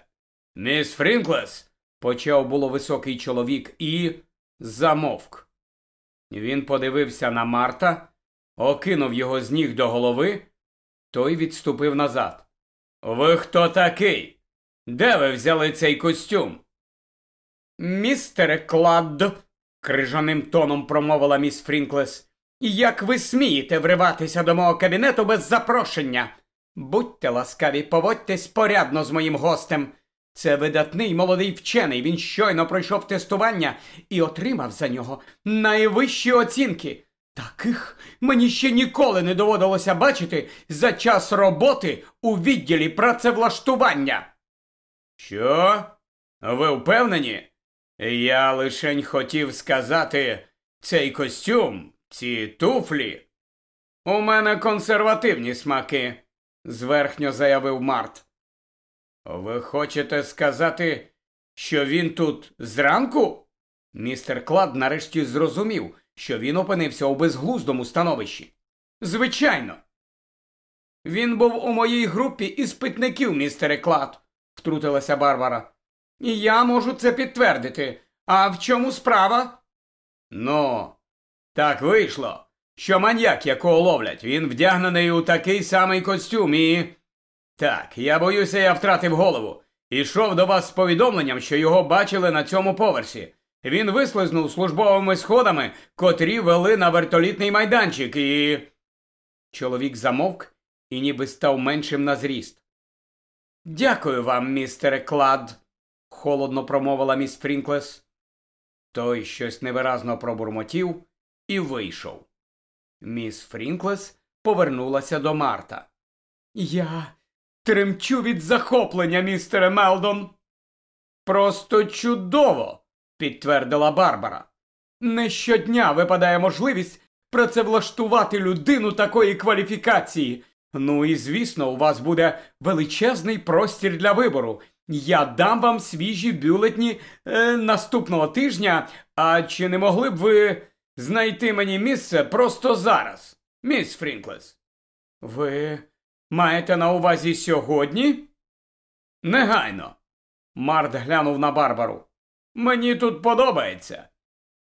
Міс Фрінклес, почав було високий чоловік і замовк. Він подивився на Марта, окинув його з ніг до голови, той відступив назад. Ви хто такий? Де ви взяли цей костюм? Містере Кладд, крижаним тоном промовила міс Фрінклес, як ви смієте вриватися до мого кабінету без запрошення? Будьте ласкаві, поводьтесь порядно з моїм гостем. Це видатний молодий вчений. Він щойно пройшов тестування і отримав за нього найвищі оцінки. Таких мені ще ніколи не доводилося бачити за час роботи у відділі працевлаштування. Що? Ви впевнені? Я лишень хотів сказати цей костюм, ці туфлі. У мене консервативні смаки, зверхньо заявив Март. Ви хочете сказати, що він тут зранку? Містер Клад нарешті зрозумів, що він опинився у безглуздому становищі. Звичайно. Він був у моїй групі іспитників, містере Клад, втрутилася Барбара. І я можу це підтвердити. А в чому справа? Ну, так вийшло, що маньяк, якого ловлять, він вдягнений у такий самий костюм і. Так, я боюся, я втратив голову. Ішов до вас з повідомленням, що його бачили на цьому поверсі. Він вислизнув службовими сходами, котрі вели на вертолітний майданчик, і. Чоловік замовк і ніби став меншим на зріст. Дякую вам, містере Клад, холодно промовила міс Фрінклес. Той щось невиразно пробурмотів і вийшов. Міс Фрінклес повернулася до Марта. Я Тремчу від захоплення, містере Мелдон. Просто чудово, підтвердила Барбара. Не щодня випадає можливість працевлаштувати людину такої кваліфікації. Ну і звісно, у вас буде величезний простір для вибору. Я дам вам свіжі бюлетні е, наступного тижня. А чи не могли б ви знайти мені місце просто зараз, міс Фрінклес? Ви маєте на увазі сьогодні? Негайно. Март глянув на Барбару. Мені тут подобається.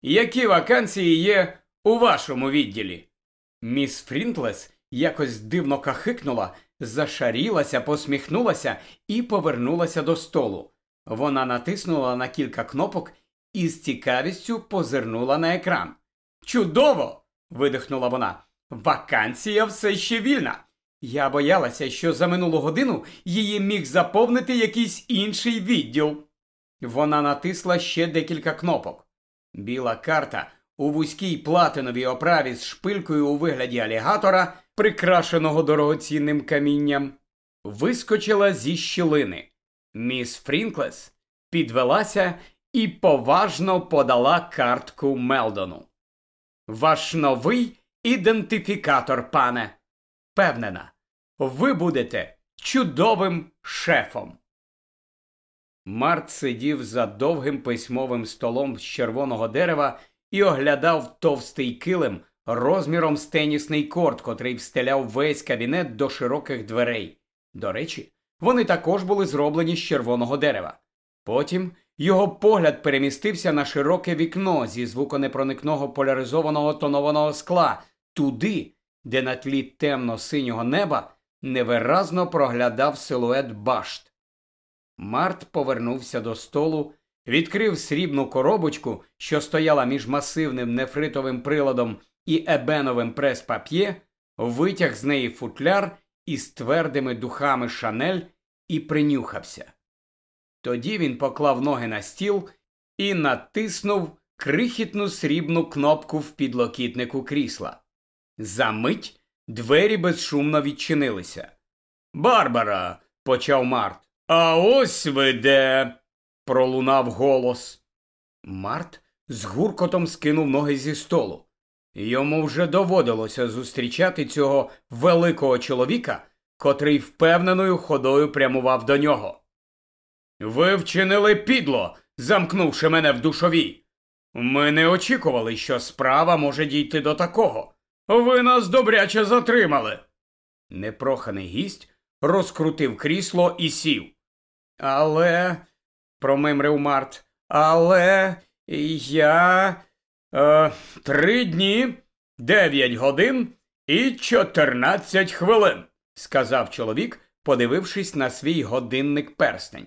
Які вакансії є у вашому відділі? Міс Фрінклес якось дивно кахикнула, зашарілася, посміхнулася і повернулася до столу. Вона натиснула на кілька кнопок і з цікавістю позирнула на екран. Чудово! видихнула вона. Вакансія все ще вільна. Я боялася, що за минулу годину її міг заповнити якийсь інший відділ. Вона натисла ще декілька кнопок. Біла карта у вузькій платиновій оправі з шпилькою у вигляді алігатора, прикрашеного дорогоцінним камінням, вискочила зі щілини. Міс Фрінклес підвелася і поважно подала картку Мелдону. Ваш новий ідентифікатор, пане. Певнена, ви будете чудовим шефом. Март сидів за довгим письмовим столом з червоного дерева і оглядав товстий килим розміром з тенісний корт, котрий встеляв весь кабінет до широких дверей. До речі, вони також були зроблені з червоного дерева. Потім його погляд перемістився на широке вікно зі звуконепроникного поляризованого тонованого скла, туди, де на тлі темно-синього неба невиразно проглядав силует башт. Март повернувся до столу, відкрив срібну коробочку, що стояла між масивним нефритовим приладом і ебеновим прес-пап'є, витяг з неї футляр із твердими духами шанель і принюхався. Тоді він поклав ноги на стіл і натиснув крихітну срібну кнопку в підлокітнику крісла. Замить двері безшумно відчинилися. Барбара, почав Март. А ось ви де. пролунав голос. Март з гуркотом скинув ноги зі столу. Йому вже доводилося зустрічати цього великого чоловіка, котрий впевненою ходою прямував до нього. Ви вчинили підло, замкнувши мене в душовій. Ми не очікували, що справа може дійти до такого. Ви нас добряче затримали. Непроханий гість розкрутив крісло і сів. Але, промимрив Март, але я е, три дні, дев'ять годин і чотирнадцять хвилин, сказав чоловік, подивившись на свій годинник перстень.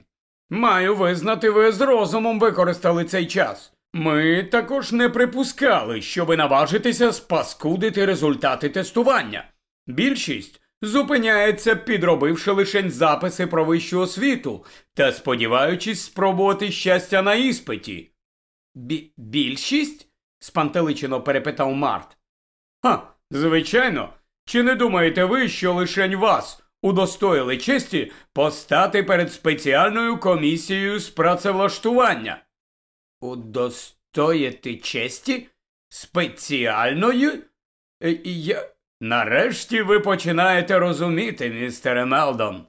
Маю визнати, ви з розумом використали цей час. Ми також не припускали, щоби наважитися спаскудити результати тестування. Більшість зупиняється, підробивши лишень записи про вищу освіту та сподіваючись спробувати щастя на іспиті. Бі більшість? спантеличено перепитав Март. Ха, звичайно. Чи не думаєте ви, що лишень вас удостоїли честі постати перед спеціальною комісією з працевлаштування? Удостоїти честі? Спеціальною? Е, я... Нарешті ви починаєте розуміти, містере Мелдон,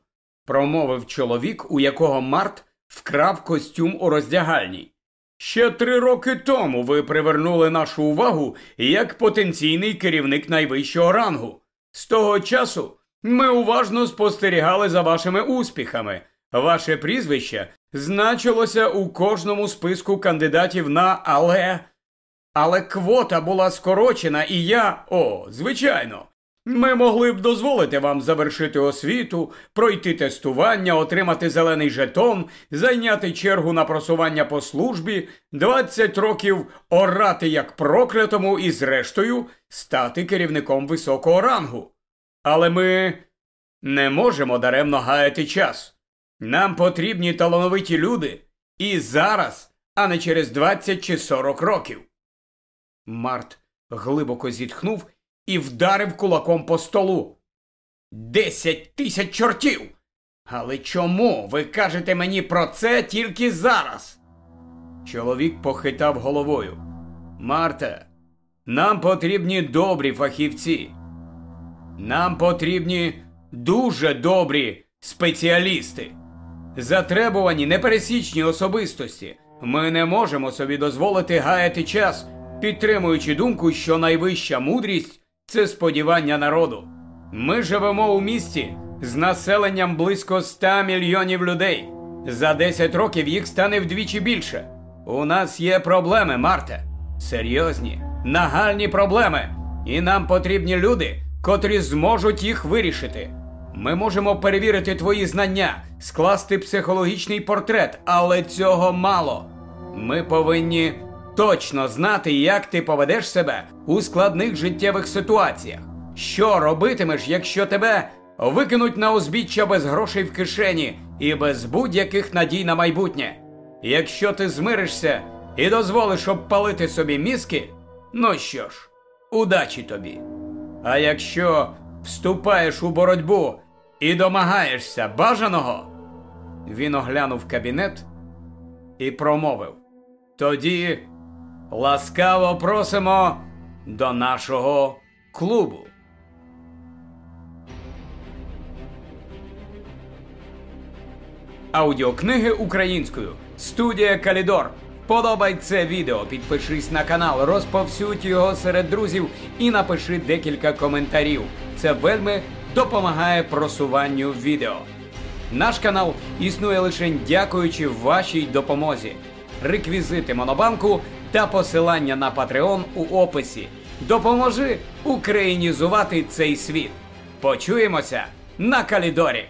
промовив чоловік, у якого Март вкрав костюм у роздягальні. Ще три роки тому ви привернули нашу увагу як потенційний керівник найвищого рангу. З того часу ми уважно спостерігали за вашими успіхами. Ваше прізвище значилося у кожному списку кандидатів на але. Але квота була скорочена, і я, о, звичайно, ми могли б дозволити вам завершити освіту, пройти тестування, отримати зелений жетон, зайняти чергу на просування по службі, 20 років орати як проклятому і, зрештою, стати керівником високого рангу. Але ми не можемо даремно гаяти час. Нам потрібні талановиті люди і зараз, а не через 20 чи 40 років. Март глибоко зітхнув і вдарив кулаком по столу. Десять тисяч чортів. Але чому ви кажете мені про це тільки зараз? Чоловік похитав головою. Марте, нам потрібні добрі фахівці. Нам потрібні дуже добрі спеціалісти. Затребувані непересічні особистості. Ми не можемо собі дозволити гаяти час, підтримуючи думку, що найвища мудрість це сподівання народу. Ми живемо у місті з населенням близько 100 мільйонів людей. За 10 років їх стане вдвічі більше. У нас є проблеми, Марте. Серйозні, нагальні проблеми. І нам потрібні люди, котрі зможуть їх вирішити. Ми можемо перевірити твої знання, скласти психологічний портрет, але цього мало. Ми повинні точно знати, як ти поведеш себе у складних життєвих ситуаціях. Що робитимеш, якщо тебе викинуть на узбіччя без грошей в кишені і без будь-яких надій на майбутнє? Якщо ти змиришся і дозволиш обпалити собі мізки, ну що ж, удачі тобі. А якщо вступаєш у боротьбу і домагаєшся бажаного, він оглянув кабінет і промовив. Тоді ласкаво просимо до нашого клубу. Аудіокниги українською. Студія Калідор. Подобай це відео, підпишись на канал, розповсюдь його серед друзів і напиши декілька коментарів. Це вельми допомагає просуванню відео. Наш канал існує лише дякуючи вашій допомозі. Реквізити Монобанку та посилання на Patreon у описі. Допоможи українізувати цей світ. Почуємося на Калідорі!